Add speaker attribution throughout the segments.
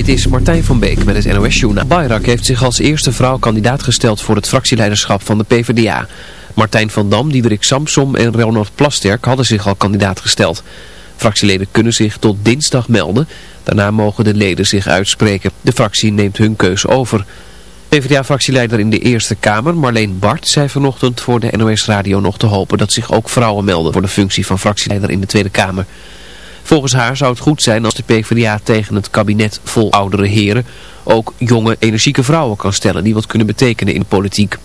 Speaker 1: Dit is Martijn van Beek met het NOS-journaal. Bayrak heeft zich als eerste vrouw kandidaat gesteld voor het fractieleiderschap van de PvdA. Martijn van Dam, Diederik Samsom en Ronald Plasterk hadden zich al kandidaat gesteld. Fractieleden kunnen zich tot dinsdag melden. Daarna mogen de leden zich uitspreken. De fractie neemt hun keuze over. PvdA-fractieleider in de Eerste Kamer, Marleen Bart, zei vanochtend voor de NOS-radio nog te hopen dat zich ook vrouwen melden voor de functie van fractieleider in de Tweede Kamer. Volgens haar zou het goed zijn als de PvdA tegen het kabinet vol oudere heren ook jonge, energieke vrouwen kan stellen die wat kunnen betekenen in de politiek.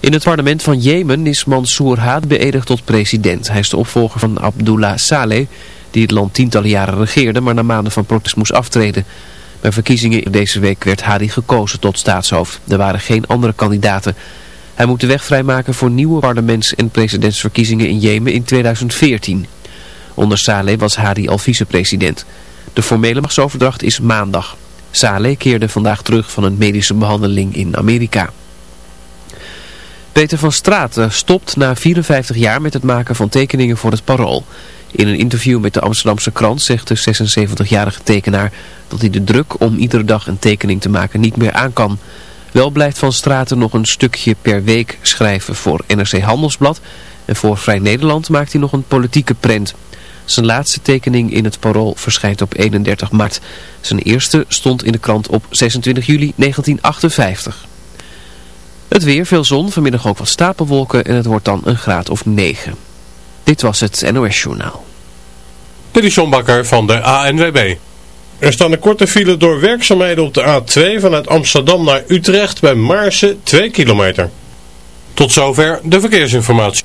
Speaker 1: In het parlement van Jemen is Mansour Haad beëdigd tot president. Hij is de opvolger van Abdullah Saleh, die het land tientallen jaren regeerde, maar na maanden van protest moest aftreden. Bij verkiezingen deze week werd Hadi gekozen tot staatshoofd. Er waren geen andere kandidaten. Hij moet de weg vrijmaken voor nieuwe parlements- en presidentsverkiezingen in Jemen in 2014. Onder Saleh was Hadi al vicepresident. De formele machtsoverdracht is maandag. Saleh keerde vandaag terug van een medische behandeling in Amerika. Peter van Straten stopt na 54 jaar met het maken van tekeningen voor het Parool. In een interview met de Amsterdamse krant zegt de 76-jarige tekenaar dat hij de druk om iedere dag een tekening te maken niet meer aan kan. Wel blijft Van Straten nog een stukje per week schrijven voor NRC Handelsblad en voor Vrij Nederland maakt hij nog een politieke prent. Zijn laatste tekening in het Parool verschijnt op 31 maart. Zijn eerste stond in de krant op 26 juli 1958. Het weer, veel zon, vanmiddag ook wat stapelwolken en het wordt dan een graad of 9. Dit was het NOS Journaal.
Speaker 2: Dit is John Bakker van de ANWB. Er staan een korte file door werkzaamheden op de A2 vanuit Amsterdam naar Utrecht bij Maarsen 2 kilometer. Tot zover de verkeersinformatie.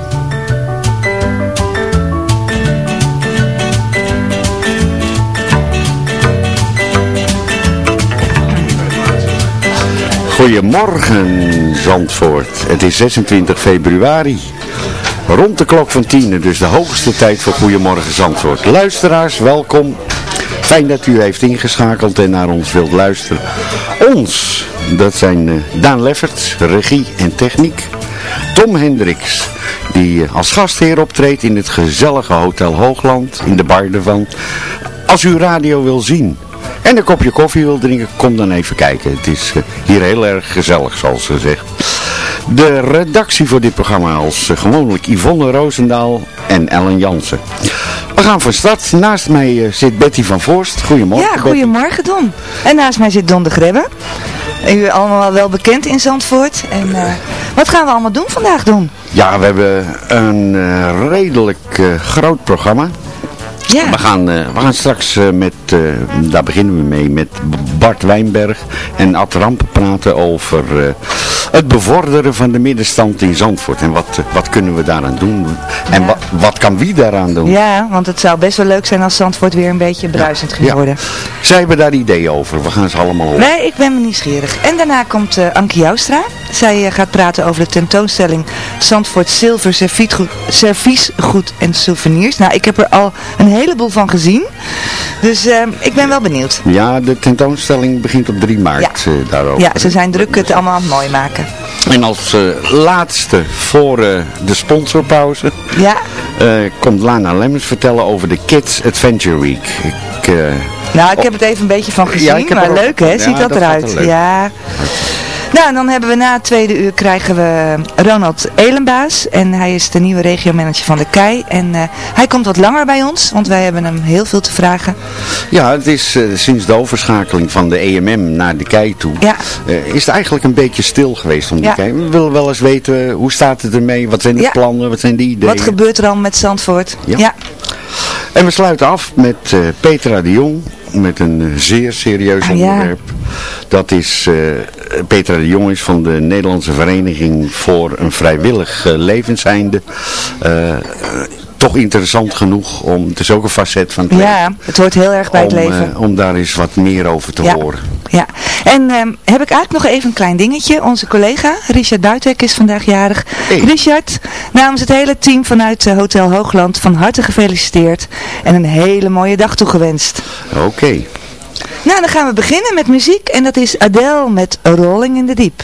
Speaker 3: Goedemorgen Zandvoort. Het is 26 februari. Rond de klok van 10, dus de hoogste tijd voor Goedemorgen Zandvoort. Luisteraars, welkom. Fijn dat u heeft ingeschakeld en naar ons wilt luisteren. Ons, dat zijn eh, Daan Lefferts, regie en techniek. Tom Hendricks, die eh, als gastheer optreedt in het gezellige Hotel Hoogland, in de bar ervan. Als u radio wil zien en een kopje koffie wil drinken, kom dan even kijken. Het is eh, hier heel erg gezellig, zoals ze zegt. De redactie voor dit programma als eh, gewoonlijk Yvonne Roosendaal en Ellen Jansen. We gaan van start. Naast mij eh, zit Betty van Voorst. Goedemorgen.
Speaker 4: Ja,
Speaker 3: Betty.
Speaker 4: goedemorgen Don. En naast mij zit Don de Grebbe. U allemaal wel bekend in Zandvoort. En wat gaan we allemaal doen vandaag, Don?
Speaker 3: Ja, we hebben een redelijk groot programma.
Speaker 4: Ja,
Speaker 3: We gaan, eh, we gaan straks eh, met, eh, daar beginnen we mee, met Bart Wijnberg en Ad Rampen praten over, het bevorderen van de middenstand in Zandvoort. En wat, eh, wat kunnen we daaraan doen? En
Speaker 4: Ja.
Speaker 3: wat, wat kan wie daaraan doen?
Speaker 4: Ja, want het zou best wel leuk zijn als Zandvoort weer een beetje bruisend ging
Speaker 3: Ja.
Speaker 4: worden.
Speaker 3: Zij hebben daar ideeën over. We gaan ze allemaal horen.
Speaker 4: Nee, ik ben me nieuwsgierig. En daarna komt eh Ankie Joustra. Zij eh, gaat praten over de tentoonstelling Zandvoort Zilver Servietgoed, Serviesgoed en Souvenirs. Nou, ik heb er al een heleboel van gezien. Dus ik ben wel benieuwd.
Speaker 3: Ja, de tentoonstelling begint op 3 maart eh, daarover.
Speaker 4: Ja, ze zijn druk het allemaal aan het mooi maken.
Speaker 3: En als eh, laatste voor eh, de sponsorpauze
Speaker 4: Ja,
Speaker 3: eh, komt Lana Lemmens vertellen over de Kids Adventure Week. Ik,
Speaker 4: nou ik heb het even een beetje van gezien,
Speaker 3: Ja, ik heb
Speaker 4: maar leuk hè,
Speaker 3: Ja,
Speaker 4: ziet dat,
Speaker 3: dat
Speaker 4: eruit. Ja. Nou, en dan hebben we na het tweede uur krijgen we Ronald Elenbaas. En hij is de nieuwe regiomanager van de KEI. En eh, hij komt wat langer bij ons, want wij hebben hem heel veel te vragen.
Speaker 3: ja, het is eh, sinds de overschakeling van de EMM naar de KEI toe,
Speaker 4: Ja.
Speaker 3: eh, is het eigenlijk een beetje stil geweest om de
Speaker 4: Ja.
Speaker 3: KEI. We willen wel eens weten, hoe staat het ermee? Wat zijn de
Speaker 4: Ja.
Speaker 3: plannen? Wat zijn de ideeën?
Speaker 4: Wat gebeurt er al met Zandvoort?
Speaker 3: Ja.
Speaker 4: ja.
Speaker 3: En we sluiten af met eh, Petra de Jong, met een eh, zeer serieus
Speaker 4: Ah, ja.
Speaker 3: onderwerp. Dat is, eh, Petra de Jong is van de Nederlandse Vereniging voor een vrijwillig levenseinde. Eh, toch interessant genoeg om, het is ook een facet van het leven.
Speaker 4: Ja, het hoort heel erg bij het leven.
Speaker 3: eh, om daar eens wat meer over te
Speaker 4: Ja.
Speaker 3: horen.
Speaker 4: Ja, en ehm, heb ik eigenlijk nog even een klein dingetje. Onze collega Richard Duitek is vandaag jarig.
Speaker 3: Hey.
Speaker 4: Richard, namens het hele team vanuit eh, Hotel Hoogland van harte gefeliciteerd. En een hele mooie dag toegewenst.
Speaker 3: Oké.
Speaker 4: Nou, dan gaan we beginnen met muziek. En dat is Adele met Rolling in the Deep.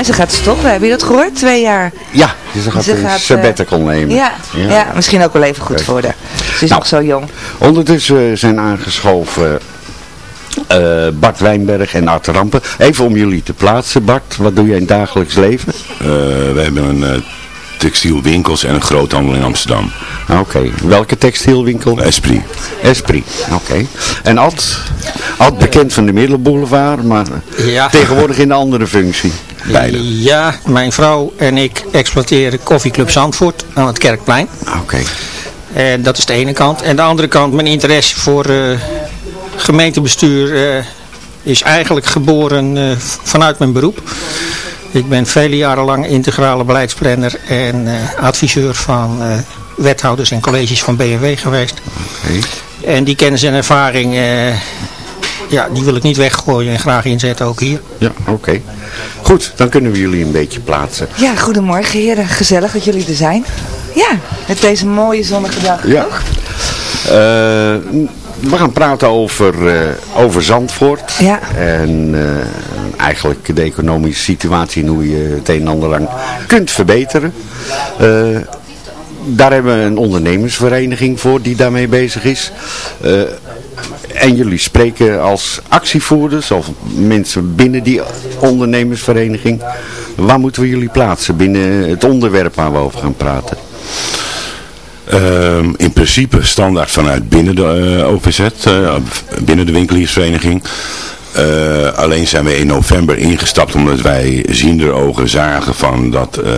Speaker 4: hè, ze gaat stoppen. Heb je dat gehoord? Twee jaar.
Speaker 3: Ja, dus ze gaat
Speaker 4: Ze
Speaker 3: een
Speaker 4: gaat, eh,
Speaker 3: sabbatical nemen.
Speaker 4: Ja, ja. misschien ook wel even goed voor haar. Ze is
Speaker 3: Nou.
Speaker 4: nog zo jong.
Speaker 3: Ondertussen zijn aangeschoven eh, Bart Wijnberg en Art Rampen. Even om jullie te plaatsen, Bart. Wat doe jij in het dagelijks leven?
Speaker 5: Eh, we hebben een eh, textielwinkels en een groothandel in Amsterdam.
Speaker 3: Oké, welke textielwinkel?
Speaker 5: Esprit.
Speaker 3: Esprit, oké. En Ad? Ad bekend van de Middelboulevard, maar
Speaker 6: Ja.
Speaker 3: tegenwoordig in een andere functie.
Speaker 5: Beide.
Speaker 6: Ja, mijn vrouw en ik exploiteren koffieclub Zandvoort aan het Kerkplein.
Speaker 3: Oké.
Speaker 6: En dat is de ene kant. En de andere kant, mijn interesse voor eh, gemeentebestuur eh, is eigenlijk geboren eh, vanuit mijn beroep. Ik ben vele jaren lang integrale beleidsplanner en adviseur van wethouders en colleges van BMW geweest.
Speaker 3: Oké.
Speaker 6: En die kennis en ervaring, ja, die wil ik niet weggooien en graag inzetten ook hier.
Speaker 3: Ja, oké. Goed, dan kunnen we jullie een beetje plaatsen.
Speaker 4: Ja, goedemorgen heren. Gezellig dat jullie er zijn. Ja, met deze mooie zonnige dag.
Speaker 3: Ja.
Speaker 4: toch?
Speaker 3: Eh, we gaan praten over, eh, over Zandvoort.
Speaker 4: Ja.
Speaker 3: En eh, eigenlijk de economische situatie en hoe je het een en ander aan kunt verbeteren. Eh, daar hebben we een ondernemersvereniging voor die daarmee bezig is. En jullie spreken als actievoerders of mensen binnen die ondernemersvereniging. Waar moeten we jullie plaatsen binnen het onderwerp waar we over gaan praten?
Speaker 5: Ehm, in principe standaard vanuit binnen de eh, OVZ, eh, binnen de winkeliersvereniging. Eh, alleen zijn we in november ingestapt omdat wij ziender ogen zagen van dat eh,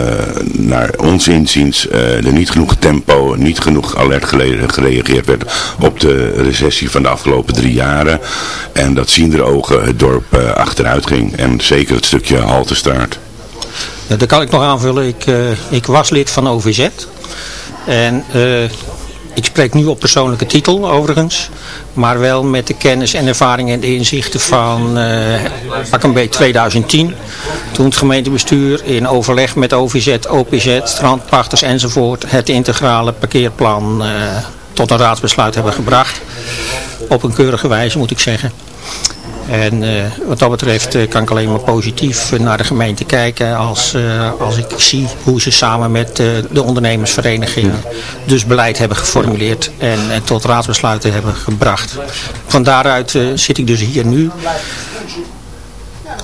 Speaker 5: naar ons inziens eh, er niet genoeg tempo, niet genoeg alert gereageerd werd op de recessie van de afgelopen drie jaren. En dat ziender ogen het dorp achteruit ging en zeker het stukje Haltestraat.
Speaker 6: Ja, dat kan ik nog aanvullen. Ik, ik was lid van OVZ. En ik spreek nu op persoonlijke titel overigens. Maar wel met de kennis en ervaring en de inzichten van eh pak een beetje 2010. Toen het gemeentebestuur in overleg met OVZ, OPZ, strandpachters enzovoort het integrale parkeerplan eh, tot een raadsbesluit hebben gebracht. Op een keurige wijze moet ik zeggen. En eh, wat dat betreft eh, kan ik alleen maar positief eh, naar de gemeente kijken als, als ik zie hoe ze samen met de ondernemersvereniging dus beleid hebben geformuleerd en, en tot raadsbesluiten hebben gebracht. Van daaruit zit ik dus hier nu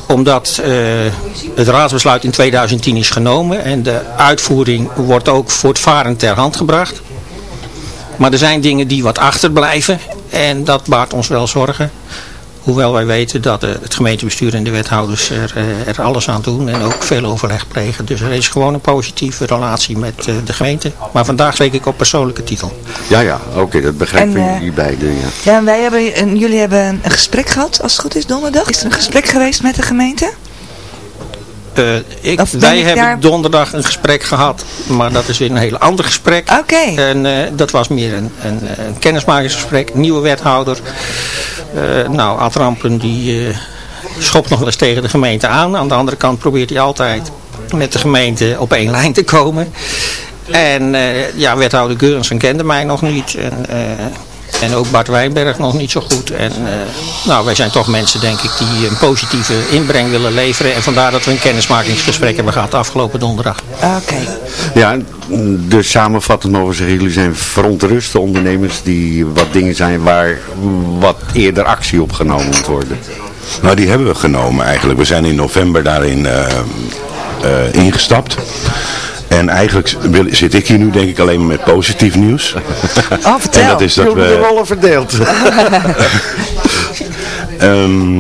Speaker 6: omdat het raadsbesluit in 2010 is genomen en de uitvoering wordt ook voortvarend ter hand gebracht. Maar er zijn dingen die wat achterblijven en dat baart ons wel zorgen. Hoewel wij weten dat eh, het gemeentebestuur en de wethouders er, eh, er alles aan doen en ook veel overleg plegen. Dus er is gewoon een positieve relatie met eh, de gemeente. Maar vandaag spreek ik op persoonlijke titel.
Speaker 3: Ja, ja, oké, dat begrijpen
Speaker 4: En, eh,
Speaker 3: jullie beiden. Ja.
Speaker 4: Ja, en wij hebben, en jullie hebben een, gesprek gehad, als het goed is, donderdag. Is er een gesprek geweest met de gemeente?
Speaker 6: Ik, wij
Speaker 4: ik
Speaker 6: hebben
Speaker 4: daar-
Speaker 6: donderdag een gesprek gehad, maar dat is weer een heel ander gesprek.
Speaker 4: Oké.
Speaker 6: En eh, dat was meer een, een, een kennismakingsgesprek, nieuwe wethouder. Eh, nou, Ad Rampen die eh, schopt nog wel eens tegen de gemeente aan. Aan de andere kant probeert hij altijd met de gemeente op één lijn te komen. En eh, ja, wethouder Geurensen kende mij nog niet. En, en ook Bart Wijnberg nog niet zo goed. En eh, nou, wij zijn toch mensen, denk ik, die een positieve inbreng willen leveren. En vandaar dat we een kennismakingsgesprek hebben gehad afgelopen donderdag.
Speaker 4: Oké.
Speaker 3: Ja, dus samenvattend mogen we zeggen, jullie zijn verontruste ondernemers die wat dingen zijn waar wat eerder actie op genomen moet worden.
Speaker 5: Nou, die hebben we genomen eigenlijk. We zijn in november daarin eh, eh, ingestapt. En eigenlijk wil- zit ik hier nu denk ik alleen maar met positief nieuws.
Speaker 4: Oh, vertel.
Speaker 5: En dat is dat
Speaker 3: Jullie de
Speaker 5: we,
Speaker 3: rollen verdeeld.
Speaker 5: ehm,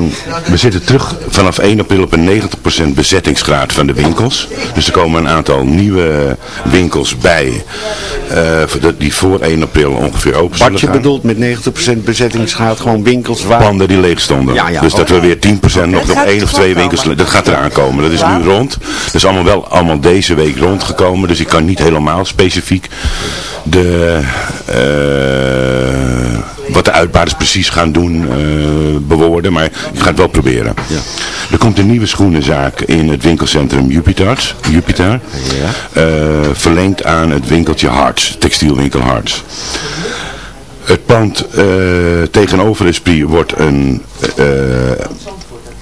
Speaker 5: we zitten terug vanaf 1 april op een 90% bezettingsgraad van de winkels. Dus er komen een aantal nieuwe winkels bij. eh, die voor 1 april ongeveer open zullen
Speaker 3: Wat je
Speaker 5: gaan.
Speaker 3: bedoelt met 90% bezettingsgraad, gewoon winkels waar...
Speaker 5: panden die leeg stonden.
Speaker 3: Ja, ja,
Speaker 5: dus dat we weer 10% nog
Speaker 4: gaat
Speaker 5: één of twee winkels,
Speaker 4: komen.
Speaker 5: dat gaat eraan komen. Dat is nu rond. Dat is allemaal wel allemaal deze week rondgekomen. Dus ik kan niet helemaal specifiek de, eh, wat de uitbaarders precies gaan doen eh, bewoorden. Maar ik ga het wel proberen. Er komt een nieuwe schoenenzaak in het winkelcentrum Jupiters, Jupiter. Eh, verlengd aan het winkeltje Harts, textielwinkel Harts. Het pand eh, tegenover Esprit wordt een,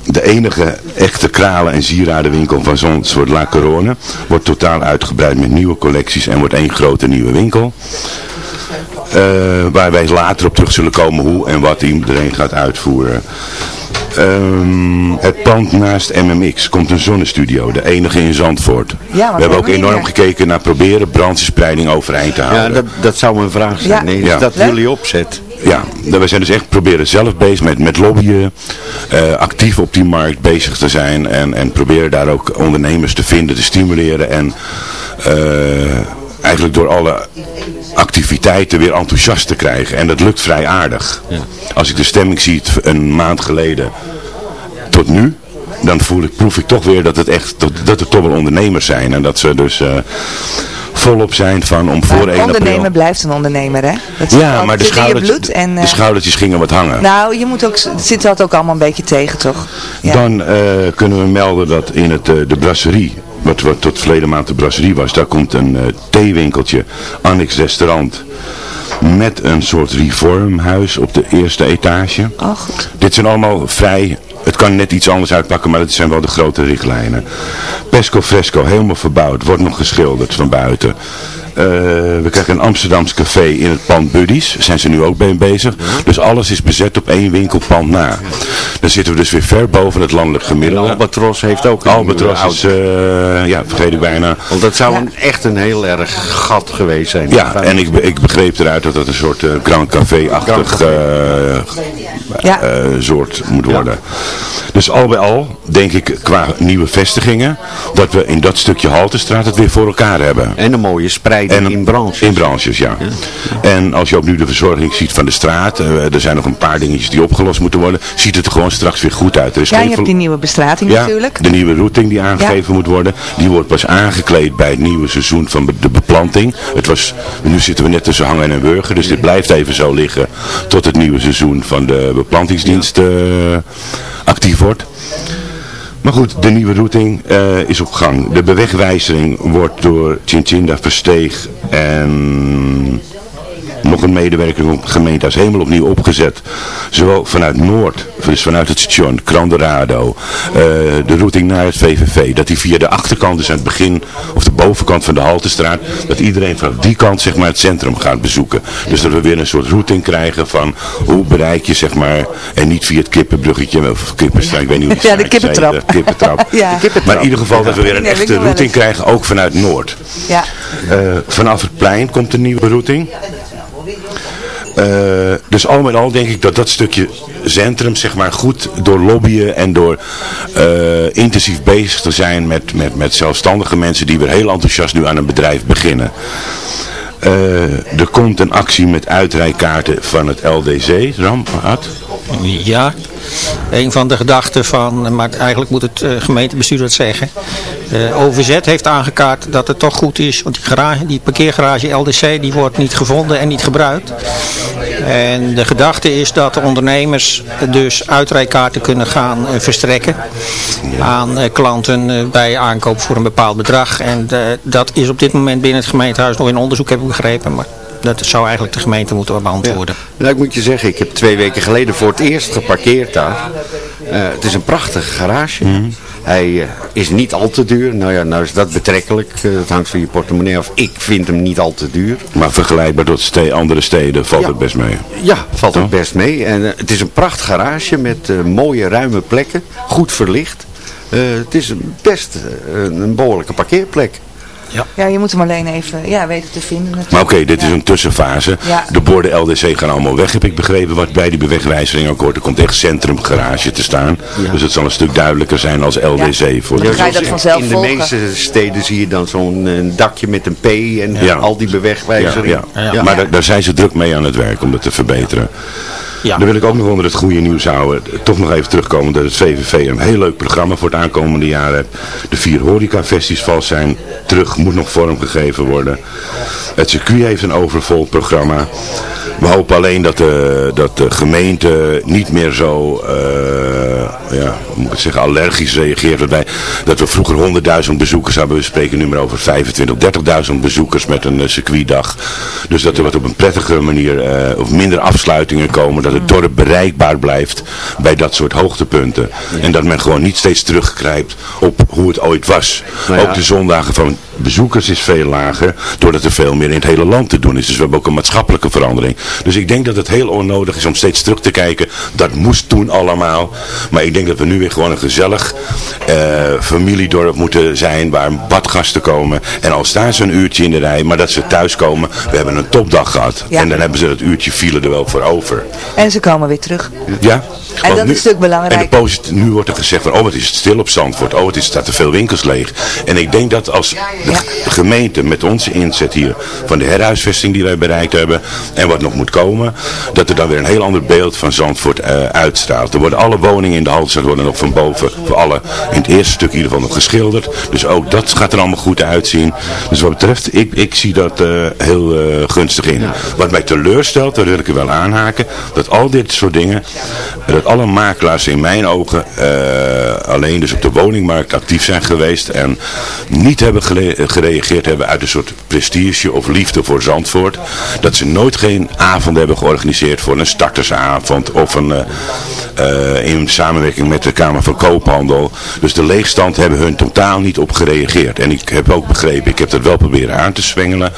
Speaker 5: de enige echte kralen- en sieradenwinkel van zo'n soort La Corone. Wordt totaal uitgebreid met nieuwe collecties en wordt één grote nieuwe winkel. Eh, waar wij later op terug zullen komen hoe en wat iedereen gaat uitvoeren. Ehm, het pand naast MMX komt een zonnestudio, de enige in Zandvoort.
Speaker 4: Ja,
Speaker 5: we hebben ook enorm gekeken naar proberen brandspreiding overeind te houden.
Speaker 3: Ja, dat, dat zou mijn vraag zijn.
Speaker 4: Ja.
Speaker 3: Nee,
Speaker 5: Ja.
Speaker 3: Is dat jullie opzet?
Speaker 5: Ja, dat- we zijn dus echt proberen zelf bezig met, met lobbyen, eh, actief op die markt bezig te zijn en, en proberen daar ook ondernemers te vinden, te stimuleren en eh, eigenlijk door alle activiteiten weer enthousiast te krijgen. En dat lukt vrij aardig. Als ik de stemming zie het een maand geleden tot nu, dan voel ik, proef ik toch weer dat het echt, dat, dat er toch wel ondernemers zijn en dat ze dus eh, volop zijn van om voor
Speaker 4: Maar
Speaker 5: 1
Speaker 4: een
Speaker 5: april...
Speaker 4: ondernemer blijft een ondernemer, hè? Dat
Speaker 5: Ja, maar de, schoudertjes,
Speaker 4: bloed en,
Speaker 5: de
Speaker 4: eh,
Speaker 5: schoudertjes gingen wat hangen.
Speaker 4: Nou, je moet ook, zit dat ook allemaal een beetje tegen, toch? Ja.
Speaker 5: Dan eh, kunnen we melden dat in het, de brasserie, wat, wat tot verleden maand de brasserie was, daar komt een eh, theewinkeltje, annex restaurant, met een soort reformhuis op de eerste etage.
Speaker 4: Oh, goed.
Speaker 5: Dit zijn allemaal vrij, het kan net iets anders uitpakken, maar het zijn wel de grote richtlijnen. Pesco Fresco, helemaal verbouwd, wordt nog geschilderd van buiten. Eh, we krijgen een Amsterdams café in het pand Buddies, zijn ze nu ook mee bezig. Dus alles is bezet op één winkelpand na. Dan zitten we dus weer ver boven het landelijk
Speaker 3: En
Speaker 5: gemiddelde.
Speaker 3: Albatros heeft ook een
Speaker 5: Albatros
Speaker 3: nieuwe
Speaker 5: is, eh, ja, vergeet ik bijna.
Speaker 3: Want dat zou een, echt een heel erg gat geweest zijn.
Speaker 5: Ja, en ik, ik begreep eruit dat dat een soort eh, Grand Café-achtig eh,
Speaker 4: Ja.
Speaker 5: eh, soort moet worden. Dus al bij al, denk ik, qua nieuwe vestigingen, dat we in dat stukje Haltestraat het weer voor elkaar hebben.
Speaker 3: En een mooie spreiding in branches.
Speaker 5: In branches, ja. En als je ook nu de verzorging ziet van de straat, eh, er zijn nog een paar dingetjes die opgelost moeten worden, ziet het er gewoon straks weer goed uit. Er is
Speaker 4: Ja, je hebt die nieuwe bestrating
Speaker 5: ja,
Speaker 4: natuurlijk.
Speaker 5: de nieuwe routing die aangegeven moet worden, die wordt pas aangekleed bij het nieuwe seizoen van de beplanting. Het was, nu zitten we net tussen hangen en wurgen, dus dit blijft even zo liggen tot het nieuwe seizoen van de beplantingsdienst eh, actief wordt. Maar goed, de nieuwe routing eh, is op gang. De bewegwijzering wordt door Chinchilla Versteeg en nog een medewerker van het gemeentehuis helemaal opnieuw opgezet. Zowel vanuit Noord, dus vanuit het station, Cranderado, eh, de routing naar het VVV. Dat die via de achterkant, dus aan het begin, of de bovenkant van de Haltestraat, dat iedereen vanaf die kant zeg maar het centrum gaat bezoeken. Dus dat we weer een soort routing krijgen van hoe bereik je zeg maar, en niet via het kippenbruggetje of kippenstraat, ik weet niet hoe die
Speaker 4: Ja, de kippentrap.
Speaker 5: heten, kippentrap.
Speaker 4: Ja.
Speaker 5: Maar in ieder geval dat we weer een
Speaker 4: Nee,
Speaker 5: echte routing krijgen, ook vanuit Noord.
Speaker 4: Ja.
Speaker 5: Eh, vanaf het plein komt een nieuwe routing. Eh, dus al met al denk ik dat dat stukje centrum zeg maar goed door lobbyen en door eh, intensief bezig te zijn met, met, met zelfstandige mensen die weer heel enthousiast nu aan een bedrijf beginnen. Eh, er komt een actie met uitrijkaarten van het LDC, Ramad.
Speaker 6: Ja, een van de gedachten van, maar eigenlijk moet het eh, gemeentebestuur dat zeggen. Eh, OVZ heeft aangekaart dat het toch goed is, want die, garage, die parkeergarage LDC die wordt niet gevonden en niet gebruikt. En de gedachte is dat de ondernemers dus uitrijkaarten kunnen gaan eh, verstrekken aan klanten bij aankoop voor een bepaald bedrag. En dat is op dit moment binnen het gemeentehuis nog in onderzoek, heb ik begrepen. Maar dat zou eigenlijk de gemeente moeten beantwoorden.
Speaker 3: Nou, ik moet je zeggen, ik heb twee weken geleden voor het eerst geparkeerd daar. Eh, het is een prachtige garage.
Speaker 5: Mhm.
Speaker 3: Hij eh, is niet al te duur. Nou ja, nou is dat betrekkelijk. Eh, het hangt van je portemonnee af. Ik vind hem niet al te duur.
Speaker 5: Maar vergelijkbaar tot ste andere steden valt
Speaker 3: Ja.
Speaker 5: het best mee.
Speaker 3: Ja, valt ook best mee. En het is een prachtig garage met mooie ruime plekken. Goed verlicht. Eh, het is best een behoorlijke parkeerplek.
Speaker 4: Ja, je moet hem alleen even ja, weten te vinden natuurlijk.
Speaker 5: Maar oké, dit is
Speaker 4: Ja.
Speaker 5: een tussenfase.
Speaker 4: Ja.
Speaker 5: De borden LDC gaan allemaal weg, heb ik begrepen. Wat bij die bewegwijzering ook hoort. Er komt echt centrumgarage te staan. Dus het zal een stuk duidelijker zijn als LDC. Voor
Speaker 4: Dan
Speaker 5: de
Speaker 4: ga je dat
Speaker 3: in-
Speaker 4: vanzelf
Speaker 3: In de
Speaker 4: volgen.
Speaker 3: meeste steden zie je dan zo'n eh, dakje met een P en
Speaker 5: Ja.
Speaker 3: al die
Speaker 5: ja,
Speaker 3: bewegwijzering.
Speaker 5: ja. Maar daar, daar zijn ze druk mee aan het werk om dat te verbeteren.
Speaker 6: Ja.
Speaker 5: Dan wil ik ook nog onder het goede nieuws houden. Toch nog even terugkomen dat het VVV een heel leuk programma voor het aankomende jaar heeft. De vier horecafestivals zijn terug, moet nog vormgegeven worden. Het circuit heeft een overvol programma. We hopen alleen dat de, dat de gemeente niet meer zo, eh, ja, moet ik zeggen, allergisch reageert. Wij, dat we vroeger 100.000 bezoekers hadden, we spreken nu maar over 25, 30.000 bezoekers met een eh, circuitdag. Dus dat er wat op een prettige manier, eh, of minder afsluitingen komen. Dat het dorp bereikbaar blijft bij dat soort hoogtepunten. En dat men gewoon niet steeds teruggrijpt op hoe het ooit was.
Speaker 3: Nou ja.
Speaker 5: Ook de zondagen van bezoekers is veel lager, doordat er veel meer in het hele land te doen is. Dus we hebben ook een maatschappelijke verandering. Dus ik denk dat het heel onnodig is om steeds terug te kijken. Dat moest toen allemaal. Maar ik denk dat we nu weer gewoon een gezellig eh, familiedorp moeten zijn waar badgasten komen. En al staan ze een uurtje in de rij, maar dat ze thuiskomen. We hebben een topdag gehad.
Speaker 4: Ja.
Speaker 5: En dan hebben ze dat uurtje file er wel voor over.
Speaker 4: En ze komen weer terug.
Speaker 5: Ja?
Speaker 4: En dat is natuurlijk belangrijk.
Speaker 5: En de nu wordt er gezegd van, oh het is stil op Zandvoort, oh het is, staat er veel winkels leeg. En ik denk dat als de
Speaker 4: Ja.
Speaker 5: gemeente met onze inzet hier van de herhuisvesting die wij bereikt hebben en wat nog moet komen, dat er dan weer een heel ander beeld van Zandvoort eh, uitstraalt. Er worden alle woningen in de Haltestraat worden nog van boven, voor alle, in het eerste stuk in ieder geval nog geschilderd. Dus ook dat gaat er allemaal goed uitzien. Dus wat betreft, ik, ik zie dat eh, heel eh, gunstig in. Wat mij teleurstelt, daar wil ik er wel aanhaken, dat al dit soort dingen, dat alle makelaars in mijn ogen eh, alleen dus op de woningmarkt actief zijn geweest en niet hebben gereageerd hebben uit een soort prestige of liefde voor Zandvoort. Dat ze nooit geen avond hebben georganiseerd voor een startersavond of een, eh, eh, in samenwerking met de Kamer van Koophandel. Dus de leegstand hebben hun totaal niet op gereageerd. En ik heb ook begrepen, ik heb dat wel proberen aan te zwengelen,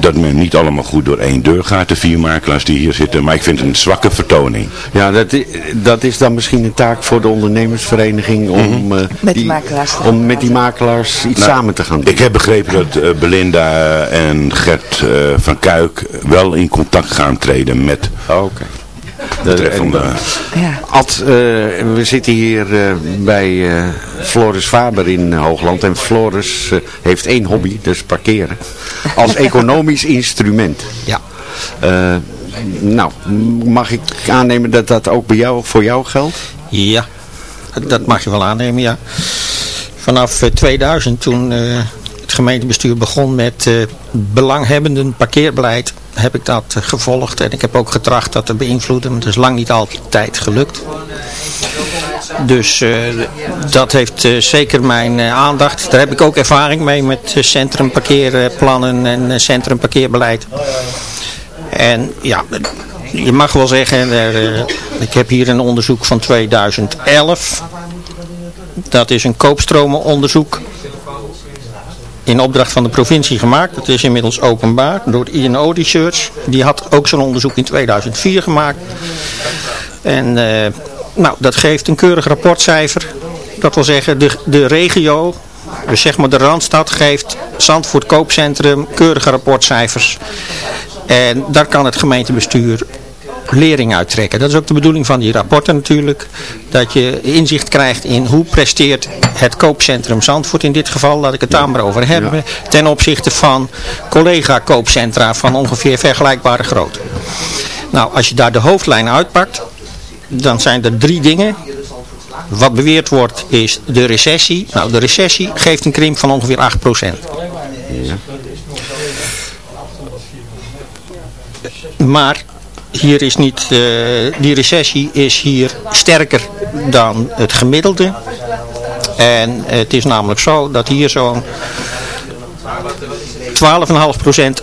Speaker 5: dat men niet allemaal goed door één deur gaat, de vier makelaars die hier zitten. Maar ik vind het een zwakke vertoning.
Speaker 3: Ja, dat, dat is dan misschien een taak voor de ondernemersvereniging om, eh,
Speaker 4: Met
Speaker 3: die,
Speaker 4: makelaars
Speaker 3: om met die makelaars iets
Speaker 5: Nou,
Speaker 3: samen te gaan doen.
Speaker 5: Ik heb begrepen dat eh, Belinda en Gert eh, van Kuik wel in contact gaan treden met
Speaker 3: Oh, Oké.
Speaker 5: betreffende...
Speaker 4: Ja.
Speaker 3: Ad, eh, we zitten hier eh, bij eh, Floris Faber in Hoogland. En Floris eh, heeft één hobby, dus parkeren. Als economisch instrument.
Speaker 6: Ja.
Speaker 3: Eh, nou, mag ik aannemen dat dat ook bij jou, voor jou geldt?
Speaker 6: Ja, dat mag je wel aannemen, ja. Vanaf eh, 2000, toen eh, het gemeentebestuur begon met eh, belanghebbenden parkeerbeleid, heb ik dat eh, gevolgd. En ik heb ook getracht dat te beïnvloeden, maar dat is lang niet altijd gelukt. Dus eh, dat heeft eh, zeker mijn eh, aandacht. Daar heb ik ook ervaring mee met centrumparkeerplannen en eh, centrumparkeerbeleid. En ja, je mag wel zeggen, er, eh, ik heb hier een onderzoek van 2011. Dat is een koopstromenonderzoek in opdracht van de provincie gemaakt. Dat is inmiddels openbaar door INO Research. Die had ook zo'n onderzoek in 2004 gemaakt. En eh, nou, dat geeft een keurig rapportcijfer. Dat wil zeggen, de, de regio, dus zeg maar de Randstad, geeft Zandvoort Koopcentrum keurige rapportcijfers. En daar kan het gemeentebestuur lering uittrekken. Dat is ook de bedoeling van die rapporten natuurlijk. Dat je inzicht krijgt in hoe presteert het koopcentrum Zandvoort in dit geval. Laat ik het daar maar over hebben. Ten opzichte van collega koopcentra van ongeveer vergelijkbare grootte. Nou, als je daar de hoofdlijn uitpakt, dan zijn er drie dingen. Wat beweerd wordt is de recessie. Nou, de recessie geeft een krimp van ongeveer 8%. Maar hier is niet, eh, die recessie is hier sterker dan het gemiddelde. En het is namelijk zo dat hier zo'n 12,5%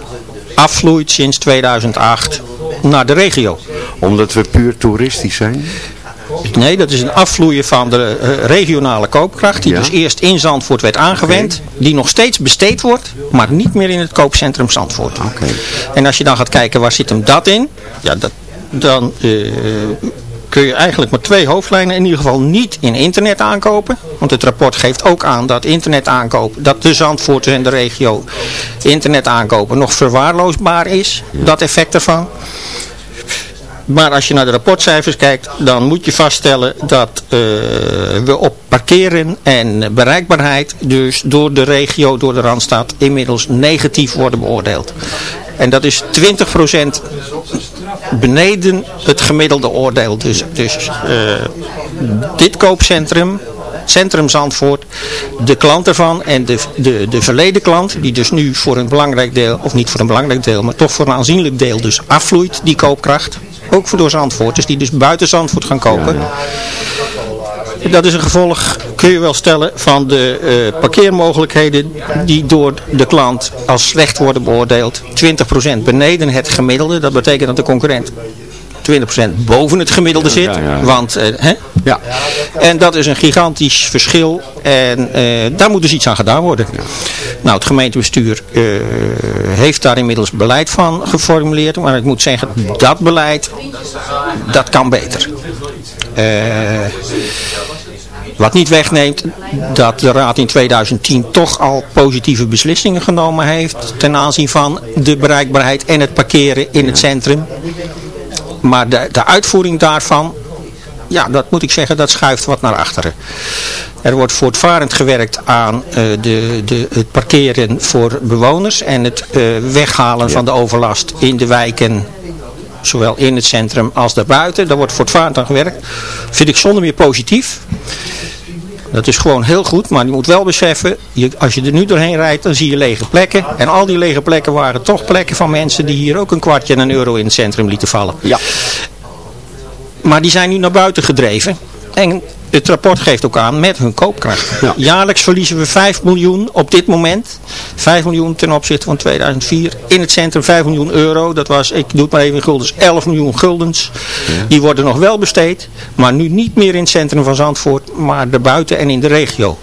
Speaker 6: afvloeit sinds 2008 naar de regio.
Speaker 3: Omdat we puur toeristisch zijn?
Speaker 6: Nee, dat is een afvloeien van de eh, regionale koopkracht. Die
Speaker 3: Ja.
Speaker 6: dus eerst in Zandvoort werd aangewend. Die nog steeds besteed wordt. Maar niet meer in het koopcentrum Zandvoort.
Speaker 3: Oké.
Speaker 6: En als je dan gaat kijken waar zit hem dat in. Ja, dat, dan eh, kun je eigenlijk maar twee hoofdlijnen in ieder geval niet in internet aankopen. Want het rapport geeft ook aan dat internet aankopen. Dat de Zandvoorters en de regio internet aankopen nog verwaarloosbaar is. Dat effect ervan. Maar als je naar de rapportcijfers kijkt, dan moet je vaststellen dat eh, we op parkeren en bereikbaarheid dus door de regio, door de Randstad, inmiddels negatief worden beoordeeld. En dat is 20% beneden het gemiddelde oordeel. Dus, dus eh, dit koopcentrum, Centrum Zandvoort, de klant ervan en de, de, de verleden klant, die dus nu voor een belangrijk deel, of niet voor een belangrijk deel, maar toch voor een aanzienlijk deel dus afvloeit, die koopkracht. Ook voor door Zandvoorters, die dus buiten Zandvoort gaan kopen. Dat is een gevolg, kun je wel stellen, van de eh, parkeermogelijkheden die door de klant als slecht worden beoordeeld. 20% beneden het gemiddelde. Dat betekent dat de concurrent 20% boven het gemiddelde zit.
Speaker 3: ja, ja.
Speaker 6: Want, eh, hè?
Speaker 3: Ja.
Speaker 6: En dat is een gigantisch verschil en eh, daar moet dus iets aan gedaan worden. Nou, het gemeentebestuur eh, heeft daar inmiddels beleid van geformuleerd, maar ik moet zeggen, dat beleid, dat kan beter. Wat niet wegneemt dat de Raad in 2010 toch al positieve beslissingen genomen heeft ten aanzien van de bereikbaarheid en het parkeren in het centrum. Maar de, de uitvoering daarvan, ja, dat moet ik zeggen, dat schuift wat naar achteren. Er wordt voortvarend gewerkt aan eh, de, de, het parkeren voor bewoners en het eh, weghalen van de overlast in de wijken, zowel in het centrum als daarbuiten. Daar wordt voortvarend aan gewerkt. Vind ik zonder meer positief. Dat is gewoon heel goed, maar je moet wel beseffen, je, als je er nu doorheen rijdt, dan zie je lege plekken. En al die lege plekken waren toch plekken van mensen die hier ook een kwartje en een euro in het centrum lieten vallen.
Speaker 3: Ja.
Speaker 6: Maar die zijn nu naar buiten gedreven. En het rapport geeft ook aan met hun koopkracht.
Speaker 3: Ja.
Speaker 6: Jaarlijks verliezen we 5 miljoen op dit moment. 5 miljoen ten opzichte van 2004. In het centrum 5 miljoen euro. Dat was, ik doe het maar even in guldens, 11 miljoen guldens. Die worden nog wel besteed. Maar nu niet meer in het centrum van Zandvoort. Maar erbuiten en in de regio.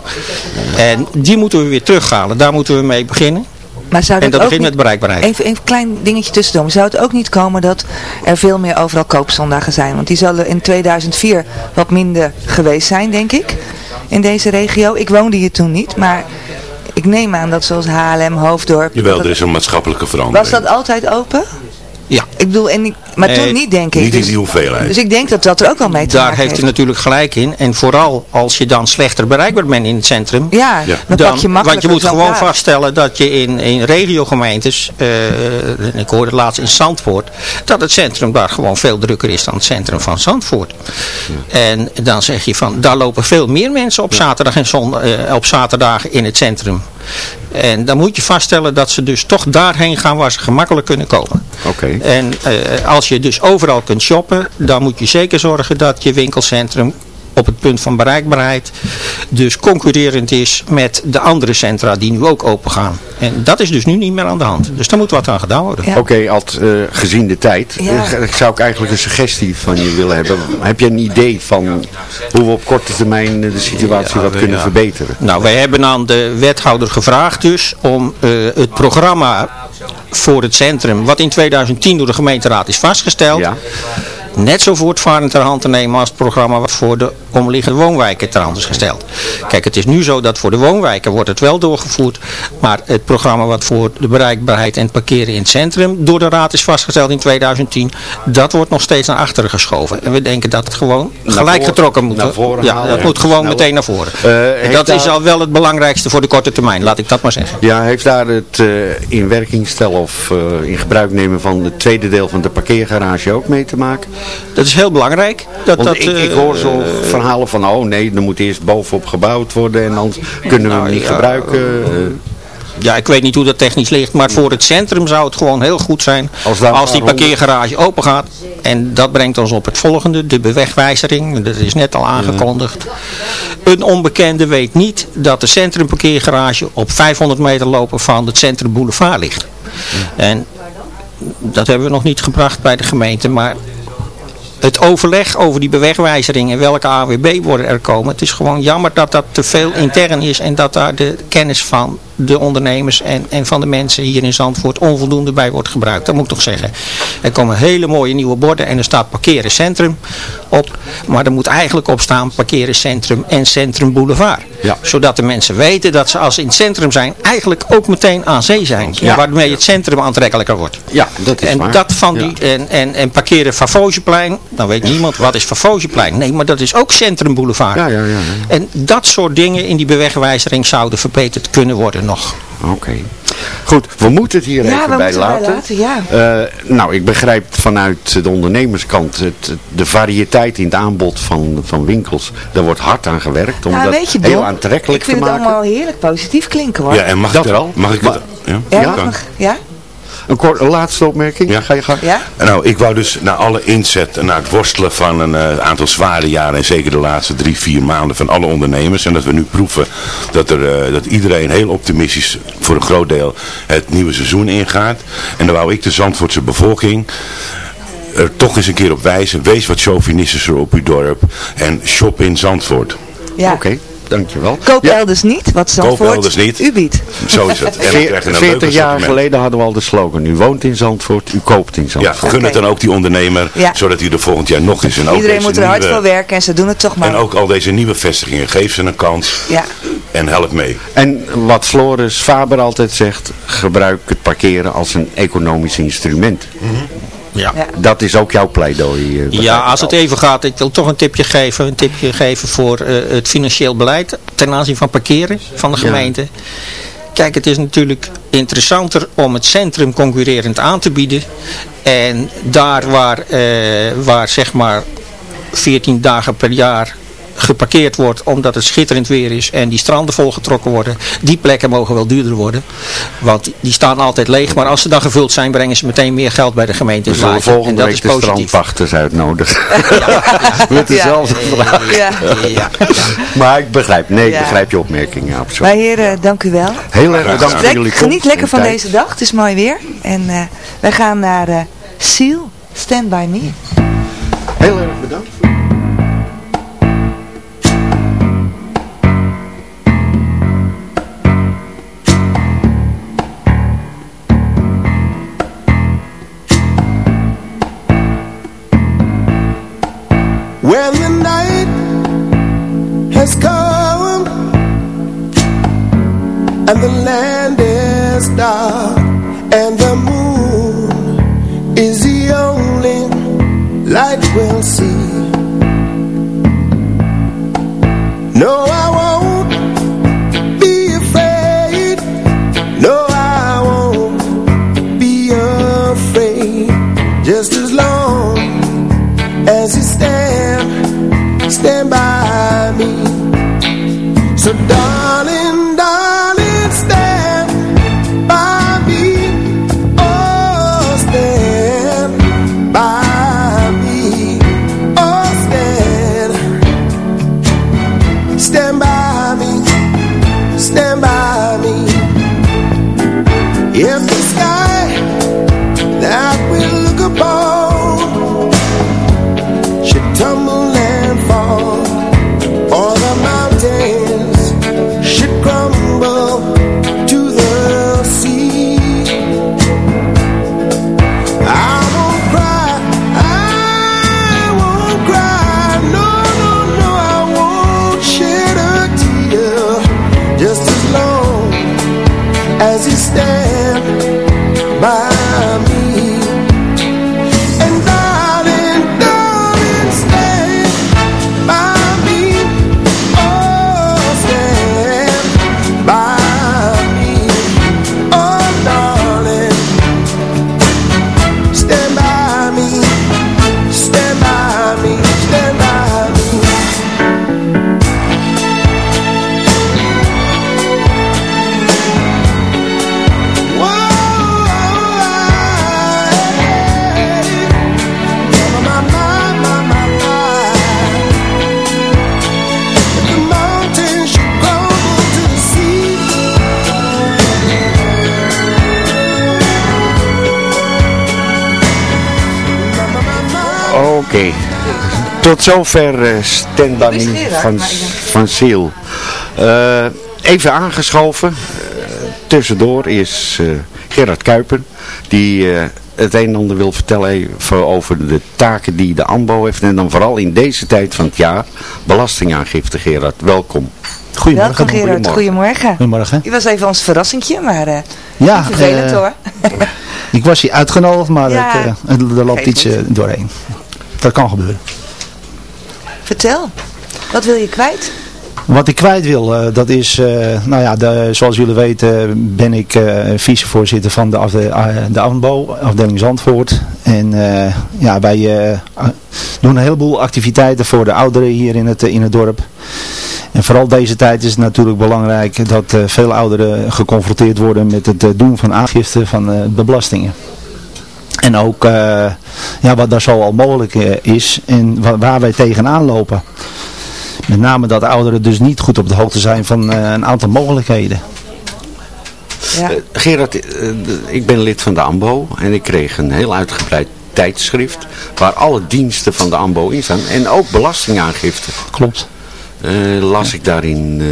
Speaker 6: En die moeten we weer terughalen. Daar moeten we mee beginnen.
Speaker 4: Maar zou
Speaker 6: En dat
Speaker 4: ook
Speaker 6: begint
Speaker 4: niet-
Speaker 6: met bereikbaarheid.
Speaker 4: Even even een klein dingetje tussendoor. Zou het ook niet komen dat er veel meer overal koopzondagen zijn? Want die zullen in 2004 wat minder geweest zijn, denk ik, in deze regio. Ik woonde hier toen niet, maar ik neem aan dat zoals HLM, Hoofddorp...
Speaker 5: Jawel,
Speaker 4: dat-
Speaker 5: er is een maatschappelijke
Speaker 4: was
Speaker 5: verandering.
Speaker 4: dat altijd open?
Speaker 6: Ja.
Speaker 4: Ik bedoel, en ik, maar toen niet, denk ik.
Speaker 5: Niet in
Speaker 4: Dus-
Speaker 5: die hoeveelheid.
Speaker 4: Dus ik denk dat dat er ook wel mee te
Speaker 6: Daar
Speaker 4: maken
Speaker 6: heeft u
Speaker 4: heeft.
Speaker 6: natuurlijk gelijk in. En vooral als je dan slechter bereikbaar bent in het centrum.
Speaker 4: Ja,
Speaker 5: Ja.
Speaker 4: dan, pak je makkelijker
Speaker 6: want je moet gewoon vaststellen dat je in, in regiogemeentes, eh, en ik hoorde laatst in Zandvoort, dat het centrum daar gewoon veel drukker is dan het centrum van Zandvoort. En dan zeg je van, daar lopen veel meer mensen op zaterdag en zondag, eh, op zaterdagen in het centrum. En dan moet je vaststellen dat ze dus toch daarheen gaan waar ze gemakkelijk kunnen komen.
Speaker 3: Oké.
Speaker 6: En eh, als je dus overal kunt shoppen, dan moet je zeker zorgen dat je winkelcentrum op het punt van bereikbaarheid dus concurrerend is met de andere centra die nu ook open gaan. En dat is dus nu niet meer aan de hand. Dus daar moet wat aan gedaan worden.
Speaker 4: Ja.
Speaker 3: Oké, Ad, eh, gezien de tijd,
Speaker 4: Ja.
Speaker 3: eh, zou ik eigenlijk een suggestie van je willen hebben. Heb je een idee van hoe we op korte termijn eh, de situatie wat kunnen verbeteren?
Speaker 6: Nou, wij hebben aan de wethouder gevraagd dus om eh, het programma voor het centrum, wat in 2010 door de gemeenteraad is vastgesteld,
Speaker 3: Ja.
Speaker 6: Net zo voortvarend ter hand te nemen als het programma wat voor de omliggende woonwijken ter hand is gesteld. Kijk, het is nu zo dat voor de woonwijken wordt het wel doorgevoerd, maar het programma wat voor de bereikbaarheid en het parkeren in het centrum door de raad is vastgesteld in 2010, dat wordt nog steeds naar achteren geschoven. En we denken dat het gewoon gelijk
Speaker 3: voren-
Speaker 6: getrokken moet
Speaker 3: voren
Speaker 6: Ja, dat moet gewoon
Speaker 3: Nou,
Speaker 6: meteen naar voren. En
Speaker 3: heeft
Speaker 6: dat is al wel het belangrijkste voor de korte termijn, laat ik dat maar zeggen.
Speaker 3: Ja, heeft daar het eh in werking stellen of eh, in gebruik nemen van het tweede deel van de parkeergarage ook mee te maken?
Speaker 6: Dat is heel belangrijk. Dat,
Speaker 3: Want
Speaker 6: dat,
Speaker 3: ik, ik
Speaker 6: eh,
Speaker 3: hoor zo verhalen van, oh nee, er moet eerst bovenop gebouwd worden en dan kunnen we
Speaker 6: Nou,
Speaker 3: hem niet
Speaker 6: ja,
Speaker 3: gebruiken.
Speaker 6: Ja, ik weet niet hoe dat technisch ligt, maar voor het centrum zou het gewoon heel goed zijn
Speaker 3: Als
Speaker 6: die parkeergarage open gaat. En dat brengt ons op het volgende, de bewegwijzering. Dat is net al aangekondigd. Een onbekende weet niet dat de centrumparkeergarage op 500 meter lopen van het centrum boulevard ligt. En dat hebben we nog niet gebracht bij de gemeente, maar het overleg over die bewegwijzering en welke AWB worden er komen. Het is gewoon jammer dat dat te veel intern is en dat daar de kennis van de ondernemers en, en van de mensen hier in Zandvoort onvoldoende bij wordt gebruikt. Dat moet ik toch zeggen. Er komen hele mooie nieuwe borden en er staat parkeren centrum op. Maar er moet eigenlijk op staan parkeren centrum en centrum boulevard.
Speaker 3: Ja.
Speaker 6: Zodat de mensen weten dat ze als ze in het centrum zijn eigenlijk ook meteen aan zee zijn.
Speaker 3: Ja.
Speaker 6: Waarmee het centrum aantrekkelijker wordt.
Speaker 3: Ja, dat is
Speaker 6: En
Speaker 3: waar.
Speaker 6: dat van
Speaker 3: Ja.
Speaker 6: die, en, en, en parkeren Favosjeplein, dan weet niemand wat is Favosjeplein. Nee, maar dat is ook Centrum Boulevard.
Speaker 3: Ja, ja. ja.
Speaker 6: En dat soort dingen in die bewegwijzering zouden verbeterd kunnen worden nog.
Speaker 3: Oké. Goed, we moeten het hier
Speaker 4: Ja,
Speaker 3: even bij laten.
Speaker 4: laten, ja.
Speaker 3: Eh, nou, ik begrijp vanuit de ondernemerskant het, de variëteit in het aanbod van, van winkels. Daar wordt hard aan gewerkt om
Speaker 4: Nou,
Speaker 3: dat
Speaker 4: je,
Speaker 3: heel aantrekkelijk
Speaker 4: ik vind
Speaker 3: te
Speaker 4: het
Speaker 3: maken.
Speaker 4: allemaal heerlijk positief klinken hoor.
Speaker 5: Ja, en mag
Speaker 3: Dat
Speaker 5: ik
Speaker 3: wel.
Speaker 5: Mag ik het? Ja,
Speaker 4: Ja,
Speaker 3: Ja? Een, kort, een laatste opmerking?
Speaker 5: Ja.
Speaker 3: Ga je gang?
Speaker 4: Ja?
Speaker 5: Nou, ik wou dus na alle inzet en na het worstelen van een eh, aantal zware jaren en zeker de laatste drie, vier maanden van alle ondernemers en dat we nu proeven dat, er, eh, dat iedereen heel optimistisch voor een groot deel het nieuwe seizoen ingaat. En dan wou ik de Zandvoortse bevolking er toch eens een keer op wijzen. Wees wat chauvinistischer op uw dorp. En shop in Zandvoort.
Speaker 4: Ja.
Speaker 3: Oké, dankjewel.
Speaker 4: Koop
Speaker 3: Ja.
Speaker 4: elders niet, wat Zandvoort
Speaker 5: niet.
Speaker 4: u biedt.
Speaker 5: Zo is het. En dan
Speaker 3: Veer-
Speaker 5: krijg je een
Speaker 3: 40
Speaker 5: leuke
Speaker 3: jaar geleden hadden we al de slogan. U woont in Zandvoort, u koopt in
Speaker 5: Ja,
Speaker 3: Zandvoort.
Speaker 5: gun het dan ook die ondernemer,
Speaker 4: Ja.
Speaker 5: zodat hij er volgend jaar nog eens en ook
Speaker 4: Iedereen moet er hard
Speaker 5: nieuwe-
Speaker 4: voor werken en ze doen het toch maar.
Speaker 5: En ook al deze nieuwe vestigingen, geef ze een kans
Speaker 4: Ja.
Speaker 5: en help mee.
Speaker 3: En wat Floris Faber altijd zegt, gebruik het parkeren als een economisch instrument.
Speaker 6: Ja.
Speaker 4: Ja.
Speaker 3: Dat is ook jouw pleidooi. eh,
Speaker 6: Ja, als het even gaat, ik wil toch een tipje geven. Een tipje geven voor eh, het financieel beleid ten aanzien van parkeren van de
Speaker 3: Ja.
Speaker 6: gemeente. Kijk, het is natuurlijk interessanter om het centrum concurrerend aan te bieden. En daar waar, eh, waar zeg maar 14 dagen per jaar geparkeerd wordt omdat het schitterend weer is en die stranden volgetrokken worden. Die plekken mogen wel duurder worden. Want die staan altijd leeg. Maar als ze dan gevuld zijn, brengen ze meteen meer geld bij de gemeente.
Speaker 3: We zullen
Speaker 6: laadje. En
Speaker 3: volgende
Speaker 6: dat
Speaker 3: week
Speaker 6: is
Speaker 3: de
Speaker 6: positief.
Speaker 3: strandwachters uitnodigen. Met dezelfde vraag.
Speaker 4: Ja.
Speaker 6: Ja.
Speaker 3: Maar ik begrijp, nee, ik
Speaker 4: Ja.
Speaker 3: begrijp je opmerking, ja, absoluut.
Speaker 4: Wij heren, dank u wel.
Speaker 3: Heel erg bedankt voor
Speaker 4: Lek-
Speaker 3: jullie komst
Speaker 4: geniet lekker van
Speaker 3: tijd.
Speaker 4: deze dag. Het is mooi weer. En eh, wij gaan naar eh Seal, Stand By Me.
Speaker 3: Heel erg bedankt.
Speaker 7: The night has come and the land is dark
Speaker 3: Oké. Tot zover eh Stand By
Speaker 4: Is
Speaker 3: Me
Speaker 4: Gerard,
Speaker 3: van, van Seal. Eh, even aangeschoven. eh, tussendoor is eh, Gerard Kuiper. Die eh, het een en ander wil vertellen even over de taken die de AMBO heeft. En dan vooral in deze tijd van het jaar. Belastingaangifte Gerard. Welkom.
Speaker 4: Welkom Gerard, goedemorgen.
Speaker 8: Goedemorgen.
Speaker 4: U was even ons verrassingje, maar eh
Speaker 8: Ja,
Speaker 4: niet vervelend
Speaker 8: eh,
Speaker 4: hoor.
Speaker 8: Ik was hier uitgenodigd, maar
Speaker 4: Ja,
Speaker 8: het, eh, het- er loopt iets eh, doorheen. Dat kan gebeuren.
Speaker 4: Vertel, wat wil je kwijt?
Speaker 8: Wat ik kwijt wil, eh, dat is, eh, nou ja, de, zoals jullie weten ben ik eh, vicevoorzitter van de, de AFNBO, afdeling Zandvoort. En ja, wij doen een heleboel activiteiten voor de ouderen hier in het, in het dorp. En vooral deze tijd is het natuurlijk belangrijk dat veel ouderen geconfronteerd worden met het doen van aangifte van de belastingen. En ook eh, ja, wat daar zo al mogelijk eh, is en wa- waar wij tegenaan lopen. Met name dat ouderen dus niet goed op de hoogte zijn van eh, een aantal mogelijkheden.
Speaker 4: Ja.
Speaker 3: Gerard, ik ben lid van de AMBO en ik kreeg een heel uitgebreid tijdschrift waar alle diensten van de AMBO in staan en ook belastingaangifte.
Speaker 8: Klopt.
Speaker 3: Eh, las ik daarin.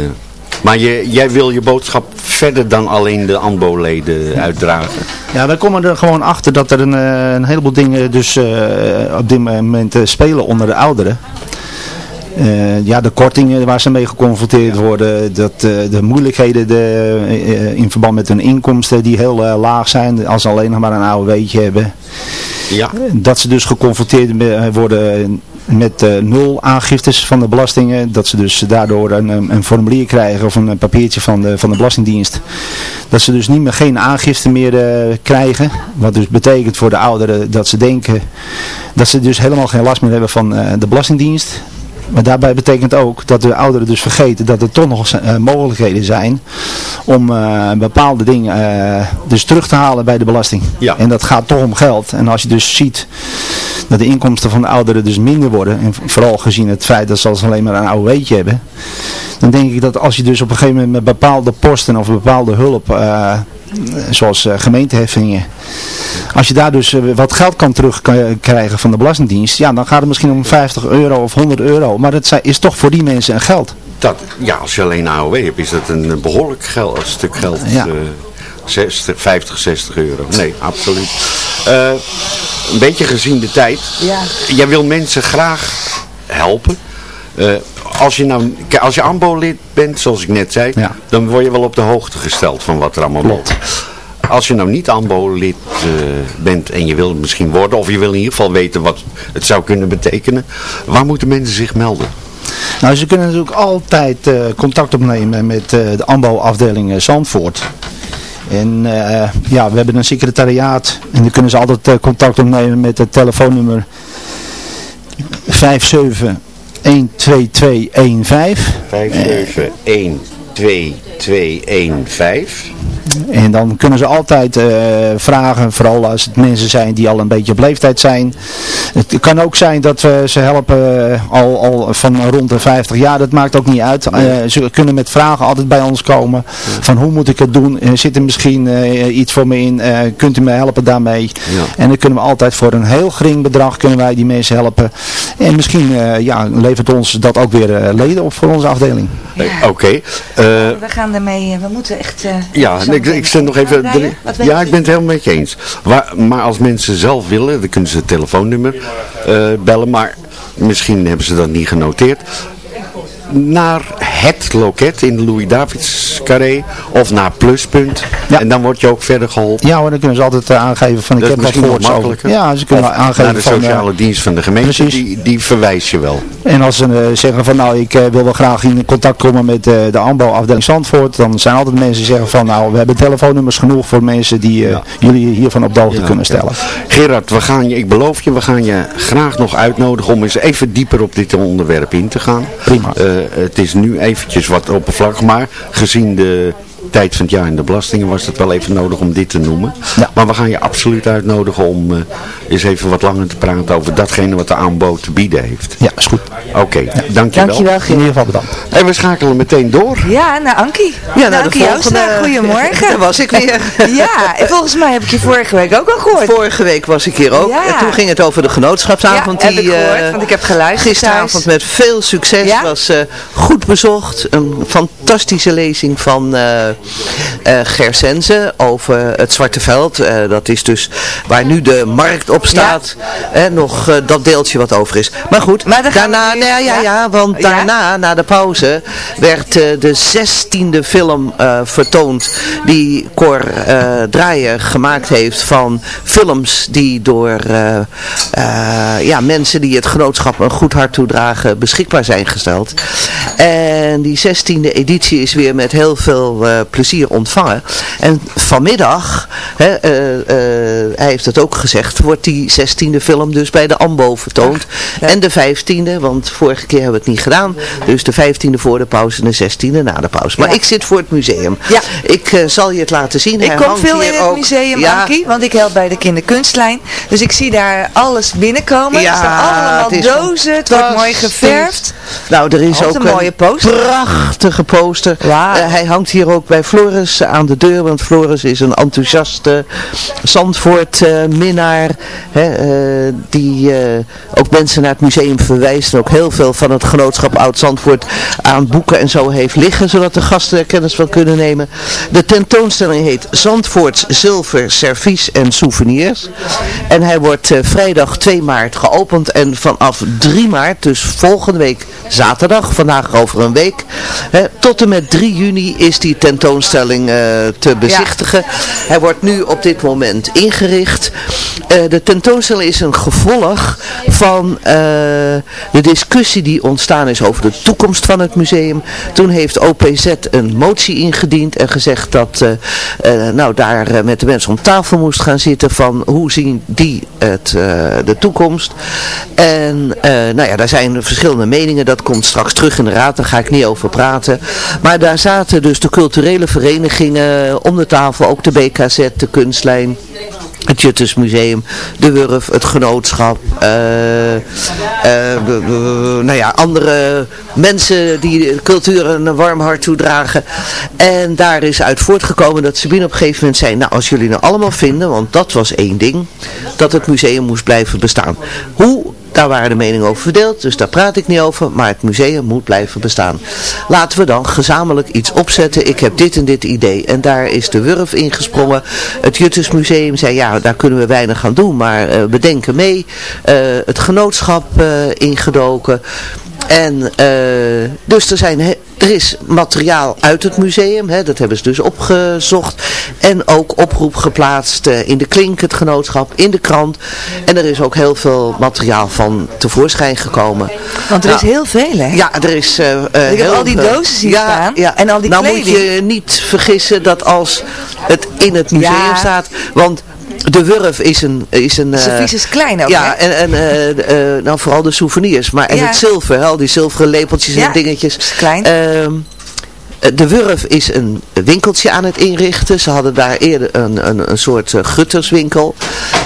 Speaker 3: Maar je, jij wil je boodschap verder dan alleen de AMBO-leden uitdragen.
Speaker 8: Ja, wij komen er gewoon achter dat er een, eh, een heleboel dingen dus eh, op dit moment eh, spelen onder de ouderen. Ja, de kortingen waar ze mee geconfronteerd worden, dat, de moeilijkheden de, in verband met hun inkomsten die heel laag zijn als ze alleen nog maar een AOW'tje hebben.
Speaker 3: Ja.
Speaker 8: Dat ze dus geconfronteerd worden met eh, nul aangiftes van de belastingen. Dat ze dus daardoor een, een formulier krijgen of een papiertje van de, van de Belastingdienst. Dat ze dus niet meer geen aangifte meer eh, krijgen. Wat dus betekent voor de ouderen dat ze denken dat ze dus helemaal geen last meer hebben van eh, de Belastingdienst. Maar daarbij betekent ook dat de ouderen dus vergeten dat er toch nog eh, mogelijkheden zijn om eh, bepaalde dingen eh, dus terug te halen bij de belasting.
Speaker 3: Ja.
Speaker 8: En dat gaat toch om geld. En als je dus ziet dat de inkomsten van de ouderen dus minder worden, en vooral gezien het feit dat ze als alleen maar een AOW'tje hebben, dan denk ik dat als je dus op een gegeven moment met bepaalde posten of bepaalde hulp, zoals eh, gemeenteheffingen, als je daar dus eh, wat geld kan terugkrijgen van de Belastingdienst, ja, dan gaat het misschien om 50 euro of 100 euro. Maar dat is toch voor die mensen een geld.
Speaker 3: Dat, ja, als je alleen AOW hebt, is dat een eh, behoorlijk geld, een stuk geld.
Speaker 8: Ja.
Speaker 3: eh, 60, 50, 60 euro. Nee, absoluut. Eh, een beetje gezien de tijd.
Speaker 4: Ja.
Speaker 3: Jij wil mensen graag helpen. Eh, als je nou, als je AMBO-lid bent, zoals ik net zei,
Speaker 8: Ja.
Speaker 3: dan word je wel op de hoogte gesteld van wat er allemaal loopt. Als je nou niet AMBO-lid eh, bent en je wil misschien worden, of je wil in ieder geval weten wat het zou kunnen betekenen, waar moeten mensen zich melden?
Speaker 8: Nou, ze kunnen natuurlijk altijd eh, contact opnemen met de AMBO-afdeling Zandvoort. En ja, we hebben een secretariaat en dan kunnen ze altijd contact opnemen met het telefoonnummer 57
Speaker 3: 5712215.
Speaker 8: En dan kunnen ze altijd eh, vragen, vooral als het mensen zijn die al een beetje op leeftijd zijn. Het kan ook zijn dat we ze helpen eh, al, al van rond de 50 jaar, dat maakt ook niet uit. Eh, ze kunnen met vragen altijd bij ons komen. Van hoe moet ik het doen? Zit er misschien eh, iets voor me in? Eh, kunt u me helpen daarmee? En dan kunnen we altijd voor een heel gering bedrag kunnen wij die mensen helpen. En misschien eh, ja, levert ons dat ook weer leden op voor onze afdeling.
Speaker 3: Oké. eh,
Speaker 4: We gaan ermee, we moeten echt... eh,
Speaker 3: ja, ik, ik nog even... Drie- ja, ik ben het helemaal met je eens. Waar, maar als mensen zelf willen, dan kunnen ze het telefoonnummer eh, bellen. Maar misschien hebben ze dat niet genoteerd. Naar het loket in de Louis-Davids carré of naar Pluspunt. En dan word je ook verder geholpen.
Speaker 8: Ja hoor, dan kunnen ze altijd eh, aangeven van ik heb wat
Speaker 3: makkelijker.
Speaker 8: Ja, ze kunnen
Speaker 3: Of
Speaker 8: aangeven
Speaker 3: naar de
Speaker 8: van... eh,
Speaker 3: sociale dienst van de gemeente,
Speaker 8: precies.
Speaker 3: die, die verwijs je wel.
Speaker 8: En als ze eh, zeggen van nou ik wil wel graag in contact komen met de AMBO afdeling Zandvoort, dan zijn altijd mensen die zeggen van nou we hebben telefoonnummers genoeg voor mensen die jullie hiervan op de hoogte kunnen stellen.
Speaker 3: Gerard, we gaan je, ik beloof je, we gaan je graag nog uitnodigen om eens even dieper op dit onderwerp in te gaan.
Speaker 8: Prima.
Speaker 3: Het is nu eventjes wat oppervlakkig, maar gezien de tijd van het jaar en de belastingen was het wel even nodig om dit te noemen. Maar we gaan je absoluut uitnodigen om eh, eens even wat langer te praten over datgene wat de aanbod te bieden heeft.
Speaker 8: Ja, is goed.
Speaker 3: Oké, dankjewel.
Speaker 4: Dankjewel,
Speaker 8: In ieder geval bedankt.
Speaker 3: En we schakelen meteen door.
Speaker 4: Ja, naar Ankie.
Speaker 9: Ja, naar
Speaker 4: Ankie
Speaker 9: volgende.
Speaker 4: Joustra. Goedemorgen.
Speaker 9: Daar was ik weer.
Speaker 4: Ja, en volgens mij heb ik je vorige week ook al gehoord.
Speaker 9: Vorige week was ik hier ook.
Speaker 4: Ja.
Speaker 9: En toen ging het over de genootschapsavond.
Speaker 4: Ja, heb
Speaker 9: die
Speaker 4: ik gehoord,
Speaker 9: eh,
Speaker 4: want ik heb geluisterd
Speaker 9: Gisteravond
Speaker 4: thuis.
Speaker 9: met veel succes.
Speaker 4: Ja?
Speaker 9: Was eh, goed bezocht. Een fantastische lezing van eh eh, Ger Sense over het Zwarte Veld. Eh, dat is dus waar nu de markt op staat. Eh, nog eh, dat deeltje wat over is. Maar goed,
Speaker 4: Maar
Speaker 9: daarna, nee, ja, ja,
Speaker 4: ja?
Speaker 9: want
Speaker 4: Ja?
Speaker 9: daarna, na de pauze, werd eh, de zestiende film eh, vertoond die Cor eh Draaier gemaakt heeft van films die door eh, eh, ja, mensen die het genootschap een goed hart toedragen beschikbaar zijn gesteld. En die zestiende editie is weer met heel veel eh, plezier ontvangen. En vanmiddag, hè, eh, eh, hij heeft het ook gezegd, wordt die zestiende film dus bij de AMBO vertoond. En de vijftiende, want vorige keer hebben we het niet gedaan. Dus de vijftiende voor de pauze en de zestiende na de pauze. Maar
Speaker 4: Ja.
Speaker 9: ik zit voor het museum.
Speaker 4: Ja.
Speaker 9: Ik eh, zal je het laten zien.
Speaker 4: Ik
Speaker 9: Hij
Speaker 4: kom veel in het
Speaker 9: ook-
Speaker 4: museum,
Speaker 9: ja,
Speaker 4: Ankie, want ik help bij de kinderkunstlijn. Dus ik zie daar alles binnenkomen.
Speaker 9: Ja,
Speaker 4: er staan allemaal
Speaker 9: het
Speaker 4: dozen, het wordt mooi geverfd.
Speaker 9: Nou, er is ook
Speaker 4: een mooie poster.
Speaker 9: prachtige poster. Hij hangt hier ook bij Floris aan de deur, want Floris is een enthousiaste Zandvoort-minnaar, die ook mensen naar het museum verwijst en ook heel veel van het genootschap Oud-Zandvoort aan boeken en zo heeft liggen, zodat de gasten er kennis van kunnen nemen. De tentoonstelling heet Zandvoorts Zilver, Servies en Souvenirs. En hij wordt vrijdag 2 maart geopend en vanaf 3 maart, dus volgende week zaterdag, vandaag over een week, hè, tot en met 3 juni is die tentoonstelling uh, te bezichtigen. Hij wordt nu op dit moment ingericht. Uh, de tentoonstelling is een gevolg van uh, de discussie die ontstaan is over de toekomst van het museum. Toen heeft OPZ een motie ingediend en gezegd dat nou daar met de mensen om tafel moest gaan zitten van hoe zien die het, de toekomst. En nou ja, daar zijn verschillende meningen, dat komt straks terug in de raad, daar ga ik niet over praten. Maar daar zaten dus de culturele verenigingen om de tafel, ook de BKZ, de kunstlijn het Juttersmuseum, de Wurf, het Genootschap, uh, uh, nou ja, andere mensen die cultuur een warm hart toedragen. En daar is uit voortgekomen dat Sabine op een gegeven moment zei, nou als jullie nou allemaal vinden, want dat was één ding, dat het museum moest blijven bestaan. Hoe daar waren de meningen over verdeeld, dus daar praat ik niet over. Maar het museum moet blijven bestaan. Laten we dan gezamenlijk iets opzetten. Ik heb dit en dit idee. En daar is de Wurf ingesprongen. Het Juttersmuseum zei, ja, daar kunnen we weinig aan doen. Maar uh, we denken mee. Uh, het genootschap uh, ingedoken. En dus er, zijn, er is materiaal uit het museum, hè, dat hebben ze dus opgezocht. En ook oproep geplaatst uh, in de klink, het genootschap, in de krant. En er is ook heel veel materiaal van tevoorschijn gekomen.
Speaker 4: Want er nou, is heel veel hè?
Speaker 9: Ja, er is uh,
Speaker 4: Ik heb al die dozen zien
Speaker 9: ja,
Speaker 4: staan.
Speaker 9: Ja.
Speaker 4: En al die
Speaker 9: nou
Speaker 4: kleding.
Speaker 9: moet je niet vergissen dat als het in het museum
Speaker 4: Ja.
Speaker 9: staat, want de Wurf is een... Is een
Speaker 4: Servies is klein ook,
Speaker 9: Ja,
Speaker 4: hè?
Speaker 9: en, en eh, eh, nou vooral de souvenirs. Maar, en
Speaker 4: Ja.
Speaker 9: het zilver, hè, al die zilveren lepeltjes
Speaker 4: Ja,
Speaker 9: en dingetjes.
Speaker 4: is klein.
Speaker 9: Ehm, de Wurf is een winkeltje aan het inrichten. Ze hadden daar eerder een, een, een soort eh, gutterswinkel.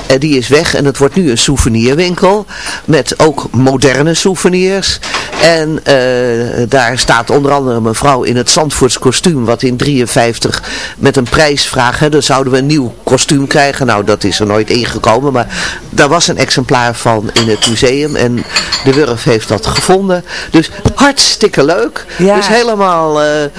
Speaker 9: Eh, die is weg en het wordt nu een souvenirwinkel. Met ook moderne souvenirs. En eh, daar staat onder andere een mevrouw in het Zandvoorts kostuum. Wat in 53 met een prijsvraag. Hè, dan zouden we een nieuw kostuum krijgen. Nou dat is er nooit ingekomen. Maar daar was een exemplaar van in het museum. En de Wurf heeft dat gevonden. Dus hartstikke leuk.
Speaker 4: Ja.
Speaker 9: Dus helemaal eh, eh,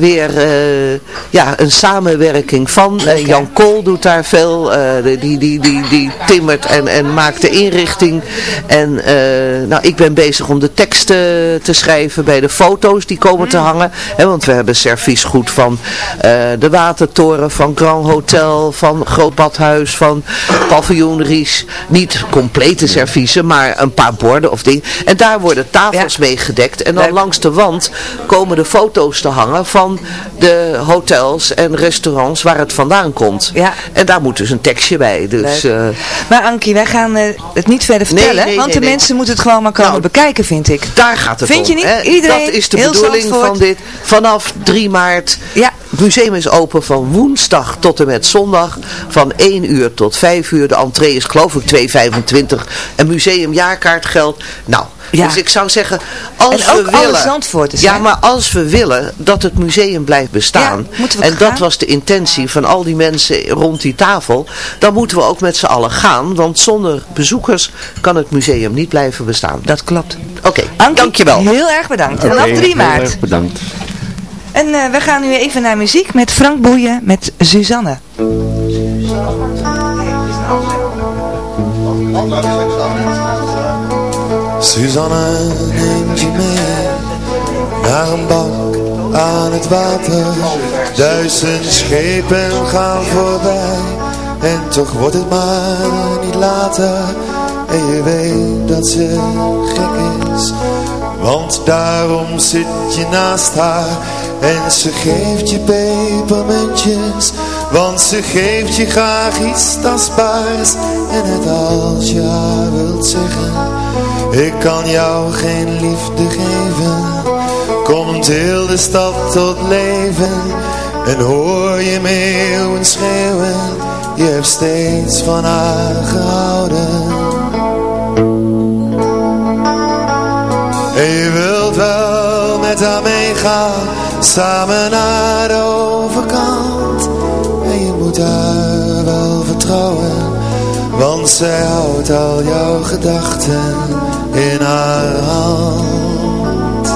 Speaker 9: weer eh, ja, een samenwerking van. Eh, Jan Kool doet daar veel. eh, die, die, die, die, die timmert en, en maakt de inrichting. En eh, nou, ik ben bezig om de teksten te schrijven bij de foto's die komen te hangen. Hè, want we hebben serviesgoed van eh, de Watertoren, van Grand Hotel, van Groot Badhuis, van Paviljoen Ries. Niet complete serviezen, maar een paar borden of dingen. En daar worden tafels mee gedekt. En dan langs de wand komen de foto's te hangen van de hotels en restaurants waar het vandaan komt.
Speaker 4: Ja.
Speaker 9: En daar moet dus een tekstje bij. Dus, eh,
Speaker 4: Maar Ankie, wij gaan eh, het niet verder vertellen,
Speaker 9: nee,
Speaker 4: want
Speaker 9: nee,
Speaker 4: de
Speaker 9: nee.
Speaker 4: mensen moeten het gewoon maar komen
Speaker 9: Nou,
Speaker 4: bekijken, vind ik.
Speaker 9: Daar gaat het
Speaker 4: Vind
Speaker 9: om.
Speaker 4: je niet?
Speaker 9: hè?
Speaker 4: Iedereen,
Speaker 9: Dat is de bedoeling van dit. Vanaf 3 maart.
Speaker 4: Ja.
Speaker 9: Het museum is open van woensdag tot en met zondag. Van 1 uur tot 5 uur. De entree is geloof ik 2,25. Een museumjaarkaart geldt. Nou,
Speaker 4: Ja.
Speaker 9: dus ik zou zeggen, als
Speaker 4: En ook
Speaker 9: we willen... Ja, maar als we willen dat het museum blijft bestaan.
Speaker 4: Ja, moeten we
Speaker 9: en dat was de intentie van al die mensen rond die tafel. Dan moeten we ook met z'n allen gaan. Want zonder bezoekers kan het museum niet blijven bestaan.
Speaker 4: Dat klopt.
Speaker 9: Oké,
Speaker 4: Ankie,
Speaker 9: dankjewel.
Speaker 4: heel erg bedankt.
Speaker 3: Oké,
Speaker 4: Vanaf 3
Speaker 3: heel
Speaker 4: maart.
Speaker 3: erg bedankt.
Speaker 4: En eh, we gaan nu even naar muziek met Frank Boeien met Suzanne.
Speaker 7: Suzanne neemt je mee naar een bank aan het water. Duizend schepen gaan voorbij en toch wordt het maar niet later. En je weet dat ze gek is, want daarom zit je naast haar. En ze geeft je pepermuntjes, want ze geeft je graag iets tastbaars. En het als je haar wilt zeggen, ik kan jou geen liefde geven. Komt heel de stad tot leven en hoor je meeuwen schreeuwen. Je hebt steeds van haar gehouden. En je wilt wel met haar meegaan, samen naar de overkant. En je moet haar wel vertrouwen, want zij houdt al jouw gedachten in haar hand.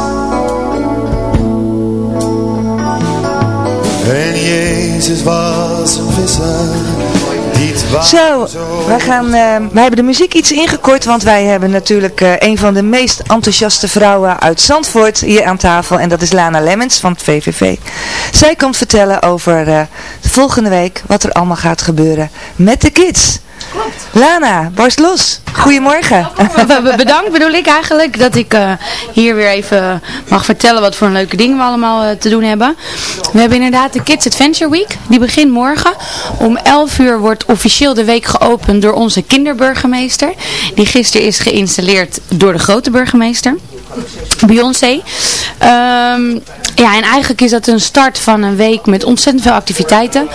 Speaker 7: En Jezus was een visser
Speaker 4: zo, wij, gaan, eh, wij hebben de muziek iets ingekort, want wij hebben natuurlijk eh, een van de meest enthousiaste vrouwen uit Zandvoort hier aan tafel. En dat is Lana Lemmens van het VVV. Zij komt vertellen over eh, de volgende week wat er allemaal gaat gebeuren met de kids. Lana, barst los. Goedemorgen.
Speaker 10: Be- be- Bedankt bedoel ik eigenlijk dat ik eh, hier weer even mag vertellen wat voor een leuke dingen we allemaal eh, te doen hebben. We hebben inderdaad de Kids Adventure Week. Die begint morgen. Om 11 uur wordt officieel de week geopend door onze kinderburgemeester. Die gisteren is geïnstalleerd door de grote burgemeester. Beyoncé. Ehm, ja, en eigenlijk is dat een start van een week met ontzettend veel activiteiten.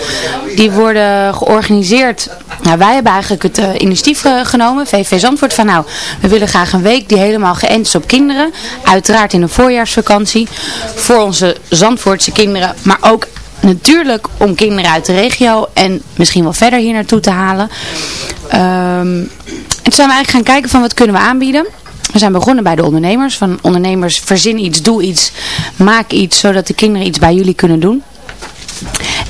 Speaker 10: Die worden georganiseerd. Nou, wij hebben eigenlijk het eh, initiatief genomen, VV Zandvoort, van nou, we willen graag een week die helemaal geënt is op kinderen. Uiteraard in een voorjaarsvakantie. Voor onze Zandvoortse kinderen, maar ook natuurlijk om kinderen uit de regio en misschien wel verder hier naartoe te halen. Ehm, en toen zijn we eigenlijk gaan kijken van wat kunnen we aanbieden. We zijn begonnen bij de ondernemers. Van ondernemers, verzin iets, doe iets, maak iets, zodat de kinderen iets bij jullie kunnen doen.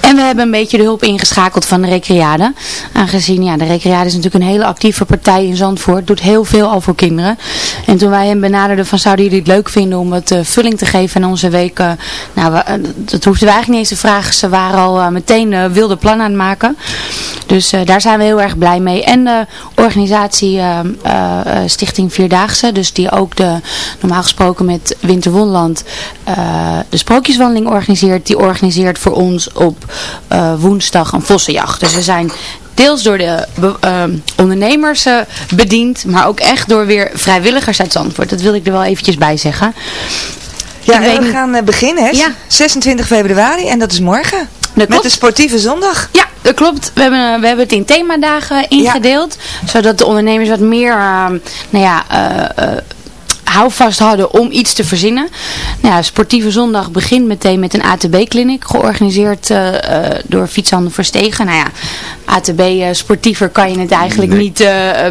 Speaker 10: En we hebben een beetje de hulp ingeschakeld van de Recreade. Aangezien, ja, de Recreade is natuurlijk een hele actieve partij in Zandvoort. Doet heel veel al voor kinderen. En toen wij hem benaderden van zouden jullie het leuk vinden om wat eh, vulling te geven aan onze week. eh, nou, we, eh, dat hoefden we eigenlijk niet eens te vragen. Ze waren al meteen wilde plannen aan het maken. Dus eh, daar zijn we heel erg blij mee. En de organisatie eh, eh, Stichting Vierdaagse. Dus die ook de, normaal gesproken met Winterwonland de sprookjeswandeling organiseert. Die organiseert voor ons op woensdag een vossenjacht. Dus we zijn deels door de ondernemers bediend. Maar ook echt door weer vrijwilligers uit Zandvoort. Dat wil ik er wel eventjes bij zeggen.
Speaker 4: Ja, en we gaan beginnen, hè?
Speaker 10: Ja.
Speaker 4: 26 februari en dat is morgen. Met
Speaker 10: klopt.
Speaker 4: de sportieve zondag.
Speaker 10: Ja, dat klopt. We hebben, eh, we hebben het in themadagen ingedeeld. Zodat de ondernemers wat meer uh, nou ja, eh, eh, houvast hadden om iets te verzinnen. Nou ja, Sportieve Zondag begint meteen met een ATB-clinic. Georganiseerd eh, eh, door Fietshandel Verstegen. Nou ja, ATB eh, sportiever kan je het eigenlijk niet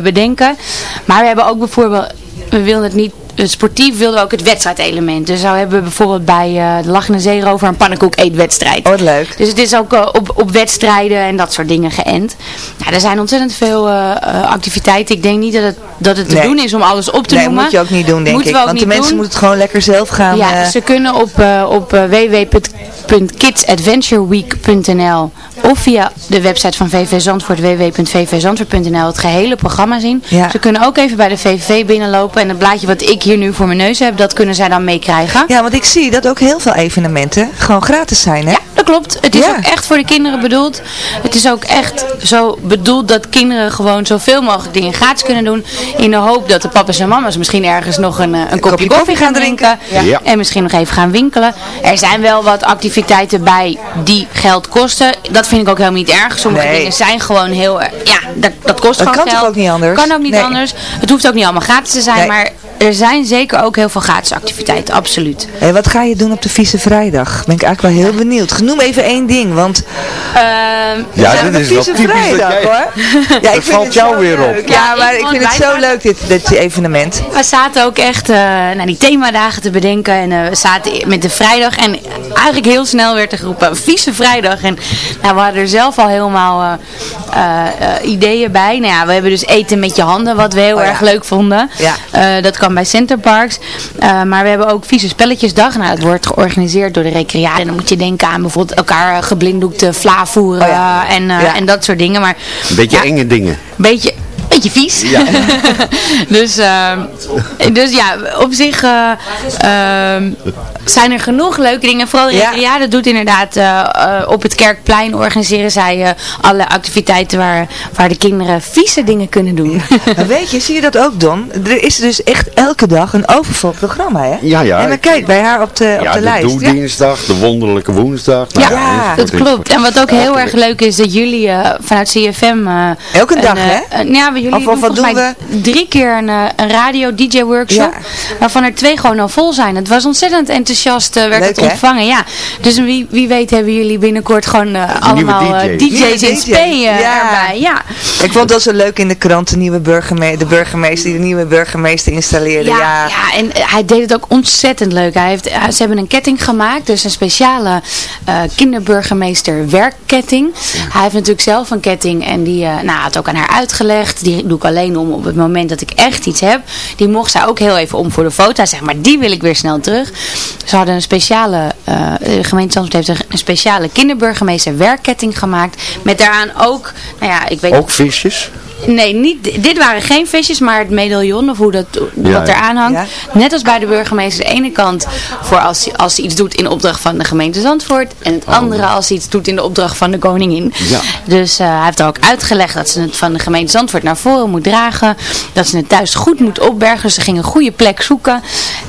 Speaker 10: bedenken. Maar we hebben ook bijvoorbeeld... We wilden het niet sportief wilden we ook het wedstrijdelement. Dus zo hebben we bijvoorbeeld bij eh, de Lachende Zeerover een pannenkoek eetwedstrijd.
Speaker 4: Oh, leuk.
Speaker 10: Dus het is ook eh, op, op wedstrijden en dat soort dingen geënt. Nou, er zijn ontzettend veel eh, activiteiten. Ik denk niet dat het, dat het te
Speaker 4: Nee.
Speaker 10: doen is om alles op te
Speaker 4: nee,
Speaker 10: noemen.
Speaker 4: moet je ook niet doen, denk
Speaker 10: Moeten
Speaker 4: ik. Want de mensen
Speaker 10: doen.
Speaker 4: moeten het gewoon lekker zelf gaan.
Speaker 10: Ja, ze kunnen op, op www.kidsadventureweek.nl of via de website van VV Zandvoort www.vvzandvoort.nl het gehele programma zien.
Speaker 4: Ja.
Speaker 10: Ze kunnen ook even bij de VVV binnenlopen en het blaadje wat ik hier nu voor mijn neus heb, dat kunnen zij dan meekrijgen.
Speaker 4: Ja, want ik zie dat ook heel veel evenementen gewoon gratis zijn, hè?
Speaker 10: Ja, dat klopt. Het is
Speaker 4: Ja.
Speaker 10: ook echt voor de kinderen bedoeld. Het is ook echt zo bedoeld dat kinderen gewoon zoveel mogelijk dingen gratis kunnen doen. In de hoop dat de papa's en mama's misschien ergens nog een, eh, een, kopje, koffie gaan drinken.
Speaker 4: Ja.
Speaker 3: Ja.
Speaker 10: En misschien nog even gaan winkelen. Er zijn wel wat activiteiten bij die geld kosten. Dat vind ik ook helemaal niet erg. Sommige
Speaker 4: Nee.
Speaker 10: dingen zijn gewoon heel... erg- Ja, dat, dat kost
Speaker 4: Dat
Speaker 10: gewoon
Speaker 4: kan toch
Speaker 10: geld.
Speaker 4: ook niet anders?
Speaker 10: Kan ook niet
Speaker 4: Nee.
Speaker 10: anders. Het hoeft ook niet allemaal gratis te zijn.
Speaker 4: Nee.
Speaker 10: Maar er zijn zeker ook heel veel gratis activiteiten. Absoluut.
Speaker 4: Hé, wat ga je doen op de Vieze Vrijdag? Ben ik eigenlijk wel heel benieuwd. Noem even één ding, want...
Speaker 10: Ehm,
Speaker 3: Ja,
Speaker 4: we zijn
Speaker 3: dat
Speaker 4: op
Speaker 3: is wel
Speaker 4: Vieze
Speaker 3: typisch dat
Speaker 4: Vrijdag,
Speaker 3: jij-
Speaker 4: hoor. Ja,
Speaker 3: Dat valt
Speaker 4: het
Speaker 3: jou weer op.
Speaker 10: Ja,
Speaker 4: Ja,
Speaker 10: ik
Speaker 4: maar ik vind het zo
Speaker 10: waren-
Speaker 4: leuk, dit, dit evenement.
Speaker 10: We zaten ook echt eh naar die themadagen te bedenken en eh, we zaten met de vrijdag en eigenlijk heel snel werd er geroepen vieze vrijdag en nou, we hadden er zelf al helemaal eh, ideeën bij. Nou ja, we hebben dus eten met je handen wat we heel
Speaker 4: Oh ja.
Speaker 10: erg leuk vonden.
Speaker 4: Ja.
Speaker 10: Eh, dat kan bij Centerparks. Eh, maar we hebben ook vieze spelletjesdag. Nou, het wordt georganiseerd door de recreatie en dan moet je denken aan bijvoorbeeld elkaar geblinddoekte vla voeren
Speaker 4: Oh ja.
Speaker 10: en, eh,
Speaker 4: Ja.
Speaker 10: en dat soort dingen. Maar
Speaker 3: Een beetje
Speaker 10: ja,
Speaker 3: enge dingen.
Speaker 10: beetje, beetje vies.
Speaker 3: Ja.
Speaker 10: dus, ehm, dus ja, op zich eh, ehm, zijn er genoeg leuke dingen. Vooral de
Speaker 4: Ja.
Speaker 10: ja. dat doet inderdaad eh, eh, op het Kerkplein organiseren zij eh, alle activiteiten waar, waar de kinderen vieze dingen kunnen doen.
Speaker 4: Maar weet je, zie je dat ook, Don? Er is dus echt elke dag een overvol programma, hè?
Speaker 3: Ja, ja.
Speaker 4: En dan kijk bij haar op de, op
Speaker 3: Ja,
Speaker 4: de,
Speaker 3: de
Speaker 4: lijst. Ja.
Speaker 3: doedinsdag, de wonderlijke woensdag.
Speaker 10: Ja,
Speaker 3: Nou, enzovoort,
Speaker 10: dat klopt. En wat ook heel erg leuk is, dat jullie eh, vanuit CFM... eh,
Speaker 4: Elke
Speaker 10: een,
Speaker 4: dag, hè?
Speaker 10: een- ja, jullie
Speaker 4: Of- of
Speaker 10: doen
Speaker 4: wat
Speaker 10: volgens
Speaker 4: doen
Speaker 10: mij drie keer een, eh, een radio-dj-workshop.
Speaker 4: Ja.
Speaker 10: Waarvan er twee gewoon al vol zijn. Het was ontzettend enthousiast eh, werd
Speaker 4: Leuk,
Speaker 10: het
Speaker 4: hè?
Speaker 10: ontvangen. Ja. Dus wie, wie weet hebben jullie binnenkort gewoon eh, allemaal
Speaker 4: DJ.
Speaker 10: DJ's in eh,
Speaker 4: Ja.
Speaker 10: erbij. Ja.
Speaker 4: Ik vond het wel zo leuk in de krant, de nieuwe burgemeester, de burgemeester die de nieuwe burgemeester installeerde.
Speaker 10: Ja,
Speaker 4: Ja,
Speaker 10: ja. en hij deed het ook ontzettend leuk. Hij heeft, ze hebben een ketting gemaakt, dus een speciale eh, kinderburgemeester werkketting. Hij heeft natuurlijk zelf een ketting en die eh nou, had ook aan haar uitgelegd. Die doe ik alleen om op het moment dat ik echt iets heb. Die mocht zij ook heel even om voor de foto. Zegt, maar die wil ik weer snel terug. Ze hadden een speciale, eh, de gemeente Zandvoort heeft een, een speciale kinderburgemeester werkketting gemaakt. Met daaraan ook, nou ja, ik weet
Speaker 3: Ook visjes?
Speaker 10: Nee, niet, dit waren geen visjes, maar het medaillon of hoe dat,
Speaker 3: Ja,
Speaker 10: wat
Speaker 3: ja.
Speaker 10: eraan hangt. Net als bij de burgemeester. De ene kant voor als, hij- als hij iets doet in opdracht van de gemeente Zandvoort. En het andere als hij iets doet in de opdracht van de koningin.
Speaker 3: Ja.
Speaker 10: Dus eh, hij heeft ook uitgelegd dat ze het van de gemeente Zandvoort naar voren moet dragen. Dat ze het thuis goed moet opbergen. Dus ze gingen een goede plek zoeken.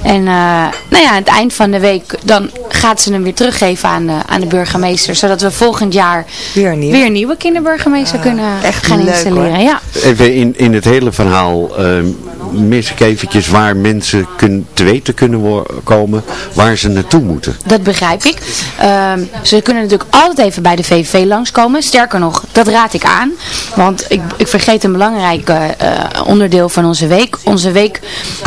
Speaker 10: En eh, nou ja, aan het eind van de week dan gaat ze hem weer teruggeven aan de, aan de burgemeester. Zodat we volgend jaar
Speaker 4: weer een nieuwe,
Speaker 10: weer een nieuwe kinderburgemeester kunnen gaan
Speaker 4: leuk,
Speaker 10: installeren.
Speaker 4: hoor.
Speaker 10: Ja.
Speaker 3: Even in, in het hele verhaal eh, mis ik eventjes waar mensen kun, te weten kunnen komen waar ze naartoe moeten.
Speaker 10: Dat begrijp ik. Ehm, ze kunnen natuurlijk altijd even bij de VVV langskomen. Sterker nog, dat raad ik aan. Want ik, ik vergeet een belangrijk eh, eh, onderdeel van onze week. Onze week,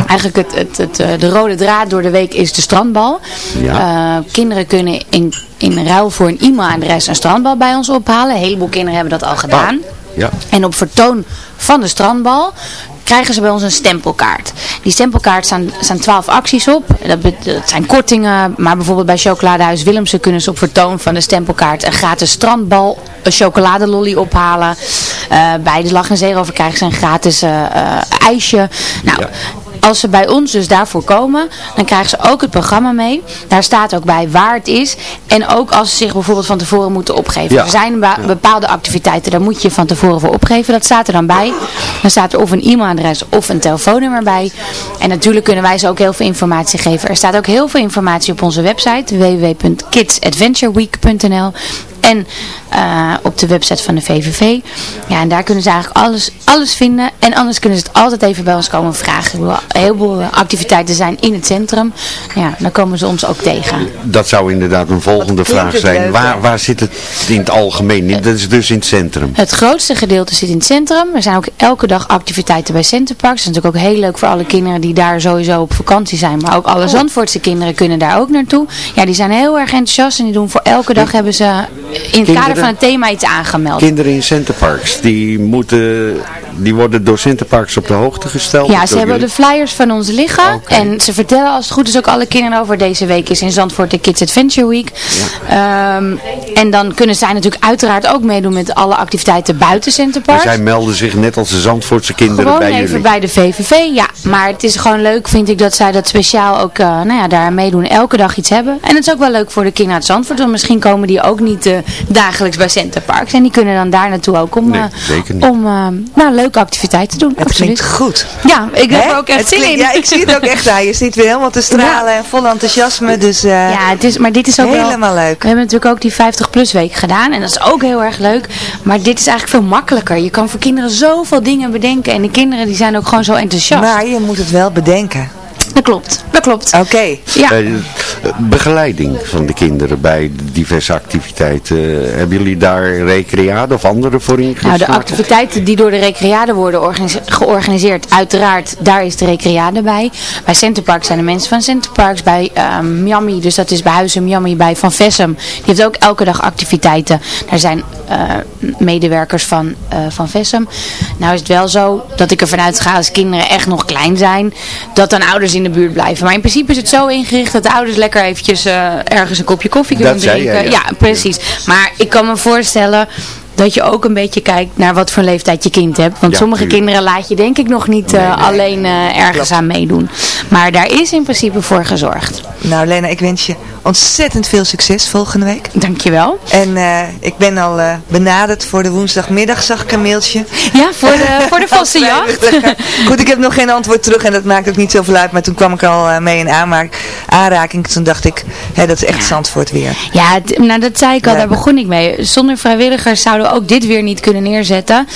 Speaker 10: eigenlijk het, het, het, eh, de rode draad door de week is de strandbal. Eh, kinderen kunnen in, in ruil voor een e-mailadres een strandbal bij ons ophalen. Een heleboel kinderen hebben dat al gedaan.
Speaker 3: Ja.
Speaker 10: En op vertoon van de strandbal krijgen ze bij ons een stempelkaart. Die stempelkaart staan, staan 12 acties op. Dat, zijn kortingen, maar bijvoorbeeld bij Chocoladehuis Willemsen kunnen ze op vertoon van de stempelkaart een gratis strandbal, een chocoladelolly ophalen. Eh, bij de Lach en Zeerover krijgen ze een gratis eh, ijsje. Nou, als ze bij ons dus daarvoor komen, dan krijgen ze ook het programma mee. Daar staat ook bij waar het is. En ook als ze zich bijvoorbeeld van tevoren moeten opgeven.
Speaker 3: Ja.
Speaker 10: Er zijn bepaalde activiteiten, daar moet je van tevoren voor opgeven. Dat staat er dan bij. Dan staat er of een e-mailadres of een telefoonnummer bij. En natuurlijk kunnen wij ze ook heel veel informatie geven. Er staat ook heel veel informatie op onze website www.kidsadventureweek.nl en eh, op de website van de VVV. Ja, en daar kunnen ze eigenlijk alles, alles vinden. En anders kunnen ze het altijd even bij ons komen vragen. Bedoel, Een heleboel activiteiten zijn in het centrum. Ja, dan komen ze ons ook tegen.
Speaker 3: Dat zou inderdaad een volgende vraag zijn.
Speaker 10: leuk,
Speaker 3: waar, waar zit het in het algemeen? Dat is dus in het centrum.
Speaker 10: Het grootste gedeelte zit in het centrum. Er zijn ook elke dag activiteiten bij Centerparks. Dat is natuurlijk ook heel leuk voor alle kinderen die daar sowieso op vakantie zijn. Maar ook alle Zandvoortse kinderen kunnen daar ook naartoe. Ja, die zijn heel erg enthousiast en die doen voor elke dag hebben ze in het kader van het thema iets aangemeld.
Speaker 3: Kinderen in Centerparks, die, moeten, die worden door Centerparks op de hoogte gesteld?
Speaker 10: Ja, ze hebben de flyers van ons liggen. En ze vertellen als het goed is ook alle kinderen over deze week is in Zandvoort de Kids Adventure Week. Ehm, en dan kunnen zij natuurlijk uiteraard ook meedoen met alle activiteiten buiten
Speaker 3: Maar
Speaker 10: Centerparks.
Speaker 3: zij melden zich net als de Zandvoortse kinderen
Speaker 10: Gewoon
Speaker 3: bij
Speaker 10: even
Speaker 3: jullie.
Speaker 10: bij de VVV, ja. Maar het is gewoon leuk, vind ik, dat zij dat speciaal ook uh, nou ja, daar meedoen. Elke dag iets hebben. En het is ook wel leuk voor de kinderen uit Zandvoort. Want misschien komen die ook niet uh, dagelijks bij Centerparks. En die kunnen dan daar naartoe ook om,
Speaker 3: Nee, zeker niet.
Speaker 10: om uh, nou, leuke activiteiten te doen.
Speaker 4: Het
Speaker 10: Absoluut.
Speaker 4: klinkt goed.
Speaker 10: Ja, ik heb er ook echt
Speaker 4: Het
Speaker 10: zin
Speaker 4: klinkt-
Speaker 10: in.
Speaker 4: Ja, ik zie het ook echt aan. Je zit weer helemaal te stralen en vol enthousiasme. Dus, eh,
Speaker 10: Ja, het is, maar dit is ook wel...
Speaker 4: Helemaal leuk.
Speaker 10: We hebben natuurlijk ook die 50 plus week gedaan. En dat is ook heel erg leuk. Maar dit is eigenlijk veel makkelijker. Je kan voor kinderen zoveel dingen bedenken. En de kinderen die zijn ook gewoon zo enthousiast.
Speaker 4: Maar je moet het wel bedenken.
Speaker 10: Dat klopt, dat klopt.
Speaker 4: Oké.
Speaker 10: Ja.
Speaker 3: Eh, begeleiding van de kinderen bij diverse activiteiten. Eh, hebben jullie daar recreade of andere voor
Speaker 10: Nou,
Speaker 3: ingestort?
Speaker 10: de activiteiten die door de recreade worden organise- georganiseerd, uiteraard, daar is de recreade bij. Bij Centerparks zijn de mensen van Centerparks, bij ehm Miami, dus dat is bij Huizen Miami, bij Van Vessem. Die heeft ook elke dag activiteiten. Daar zijn eh, medewerkers van, eh, van Vessem. Nou is het wel zo dat ik ervan uitga als kinderen echt nog klein zijn, dat dan ouders in de buurt blijven. Maar in principe is het zo ingericht dat de ouders lekker eventjes eh, ergens een kopje koffie kunnen
Speaker 3: Dat zei
Speaker 10: drinken.
Speaker 3: jij, ja.
Speaker 10: ja, precies. Maar ik kan me voorstellen dat je ook een beetje kijkt naar wat voor leeftijd je kind hebt. Want
Speaker 3: Ja,
Speaker 10: sommige
Speaker 3: tuurlijk.
Speaker 10: kinderen laat je denk ik nog niet eh, alleen eh, ergens aan meedoen. Maar daar is in principe voor gezorgd.
Speaker 4: Nou Lena, ik wens je ontzettend veel succes volgende week.
Speaker 10: Dankjewel.
Speaker 4: En uh, ik ben al uh, benaderd voor de woensdagmiddag, zag ik een mailtje.
Speaker 10: Ja, voor de, voor de vossenjacht.
Speaker 4: Goed, ik heb nog geen antwoord terug en dat maakt ook niet zoveel uit. Maar toen kwam ik al uh, mee in aanraking. Toen dacht ik, hè, dat is echt Zandvoort weer.
Speaker 10: Ja, nou dat zei ik al, daar begon ik mee. Zonder vrijwilligers zouden we ook dit weer niet kunnen neerzetten.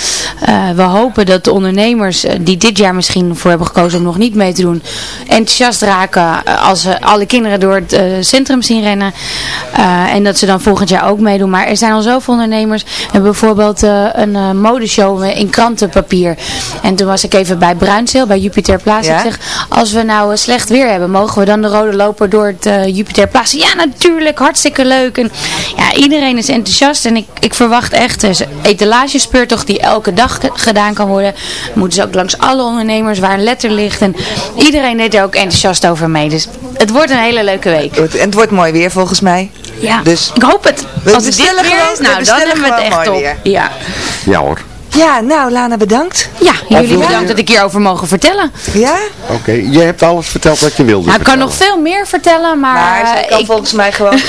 Speaker 10: we hopen dat de ondernemers die dit jaar misschien voor hebben gekozen om nog niet mee te doen, enthousiast raken als alle kinderen door het centrum zien rennen. en dat ze dan volgend jaar ook meedoen. Maar er zijn al zoveel ondernemers. We hebben bijvoorbeeld uh, een uh, modeshow in krantenpapier. En toen was ik even bij Bruinzeel, bij Jupiter Plaza. Ja? Ik zeg, als we nou slecht weer hebben, mogen we dan de rode loper door het Jupiter Plaza? Ja, natuurlijk, hartstikke leuk. En ja, iedereen is enthousiast. En ik, ik verwacht echt een etalagespeur die elke dag gedaan kan worden. Moeten ze ook langs alle ondernemers waar een letter ligt. En iedereen deed er ook enthousiast over mee. Dus het wordt een hele leuke week.
Speaker 4: En het wordt mooi weer volgens mij.
Speaker 10: Ja,
Speaker 4: dus
Speaker 10: ik hoop het. Als het dit weer is, nou dan hebben we het echt op. Ja.
Speaker 3: ja hoor.
Speaker 4: Ja, nou Lana bedankt.
Speaker 10: Ja, jullie bedankt dat ik hierover mogen vertellen.
Speaker 4: Ja?
Speaker 3: Oké, okay. je hebt alles verteld wat je wilde
Speaker 10: nou, Ik kan nog veel meer vertellen, maar...
Speaker 4: Maar ik kan ik... volgens mij gewoon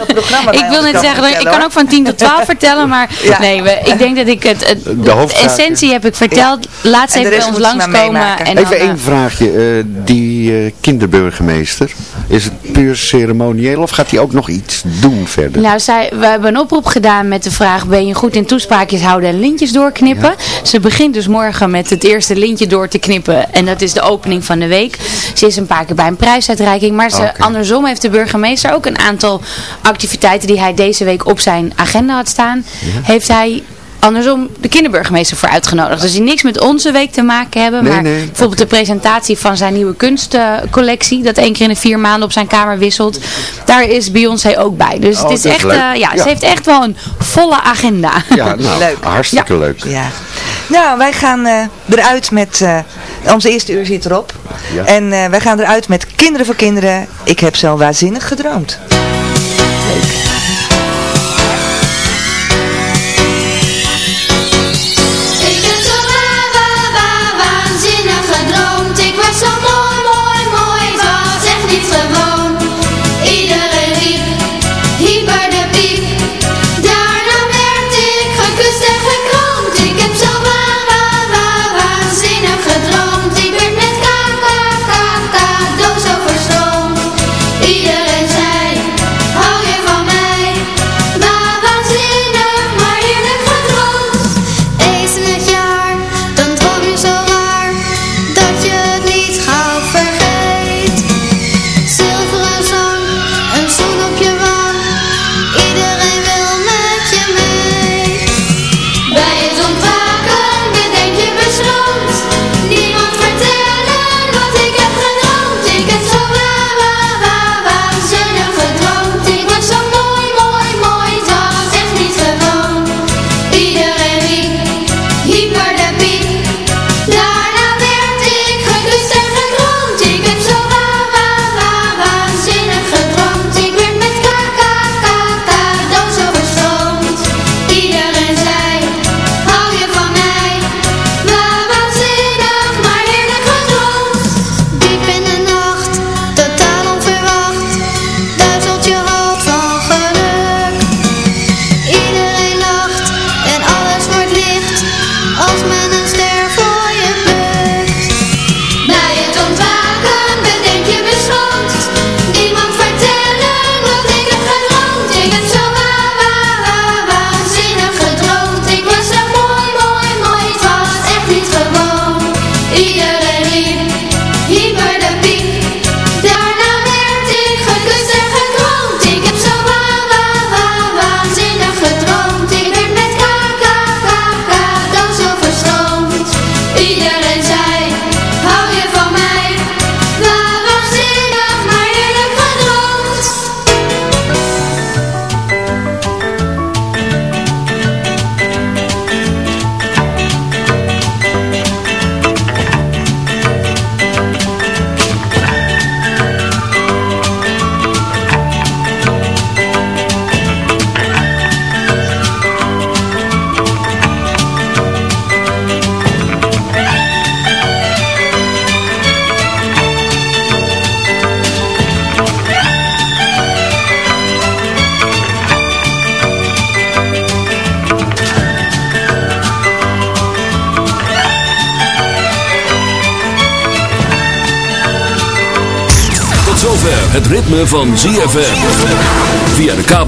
Speaker 4: een programma
Speaker 10: Ik wil net zeggen, ik kan ook van 10 tot 12 vertellen, maar ja. nee, we, ik denk dat ik het... het de, essentie heb ik verteld. Ja. Laat ze even bij ons langskomen. En
Speaker 3: even één vraagje. Uh, die uh, kinderburgemeester, is het puur ceremonieel of gaat hij ook nog iets doen verder?
Speaker 10: Nou, zij, we hebben een oproep gedaan met de vraag, ben je goed in toespraakjes houden en lintjes doorknippen? Ja. Ze begint dus morgen met het eerste lintje door te knippen. En dat is de opening van de week. Ze is een paar keer bij een prijsuitreiking. Maar ze, okay. andersom heeft de burgemeester ook een aantal activiteiten die hij deze week op zijn agenda had staan. Ja. Heeft hij andersom de kinderburgemeester voor uitgenodigd. Dus die niks met onze week te maken hebben.
Speaker 3: Nee,
Speaker 10: maar
Speaker 3: nee,
Speaker 10: bijvoorbeeld okay. de presentatie van zijn nieuwe kunstcollectie. dat één keer in de vier maanden op zijn kamer wisselt. Daar is Beyoncé ook bij. Dus
Speaker 3: oh,
Speaker 10: het is,
Speaker 3: is
Speaker 10: echt,
Speaker 3: leuk.
Speaker 10: uh, ja,
Speaker 3: ja,
Speaker 10: ze heeft echt wel een volle agenda.
Speaker 3: Ja, nou,
Speaker 4: leuk.
Speaker 3: hartstikke
Speaker 4: ja.
Speaker 3: leuk.
Speaker 4: Ja. Nou, wij gaan uh, eruit met... Uh, onze eerste uur zit erop.
Speaker 3: Ja.
Speaker 4: En uh, wij gaan eruit met Kinderen voor Kinderen. Ik heb zo waanzinnig gedroomd. Leuk.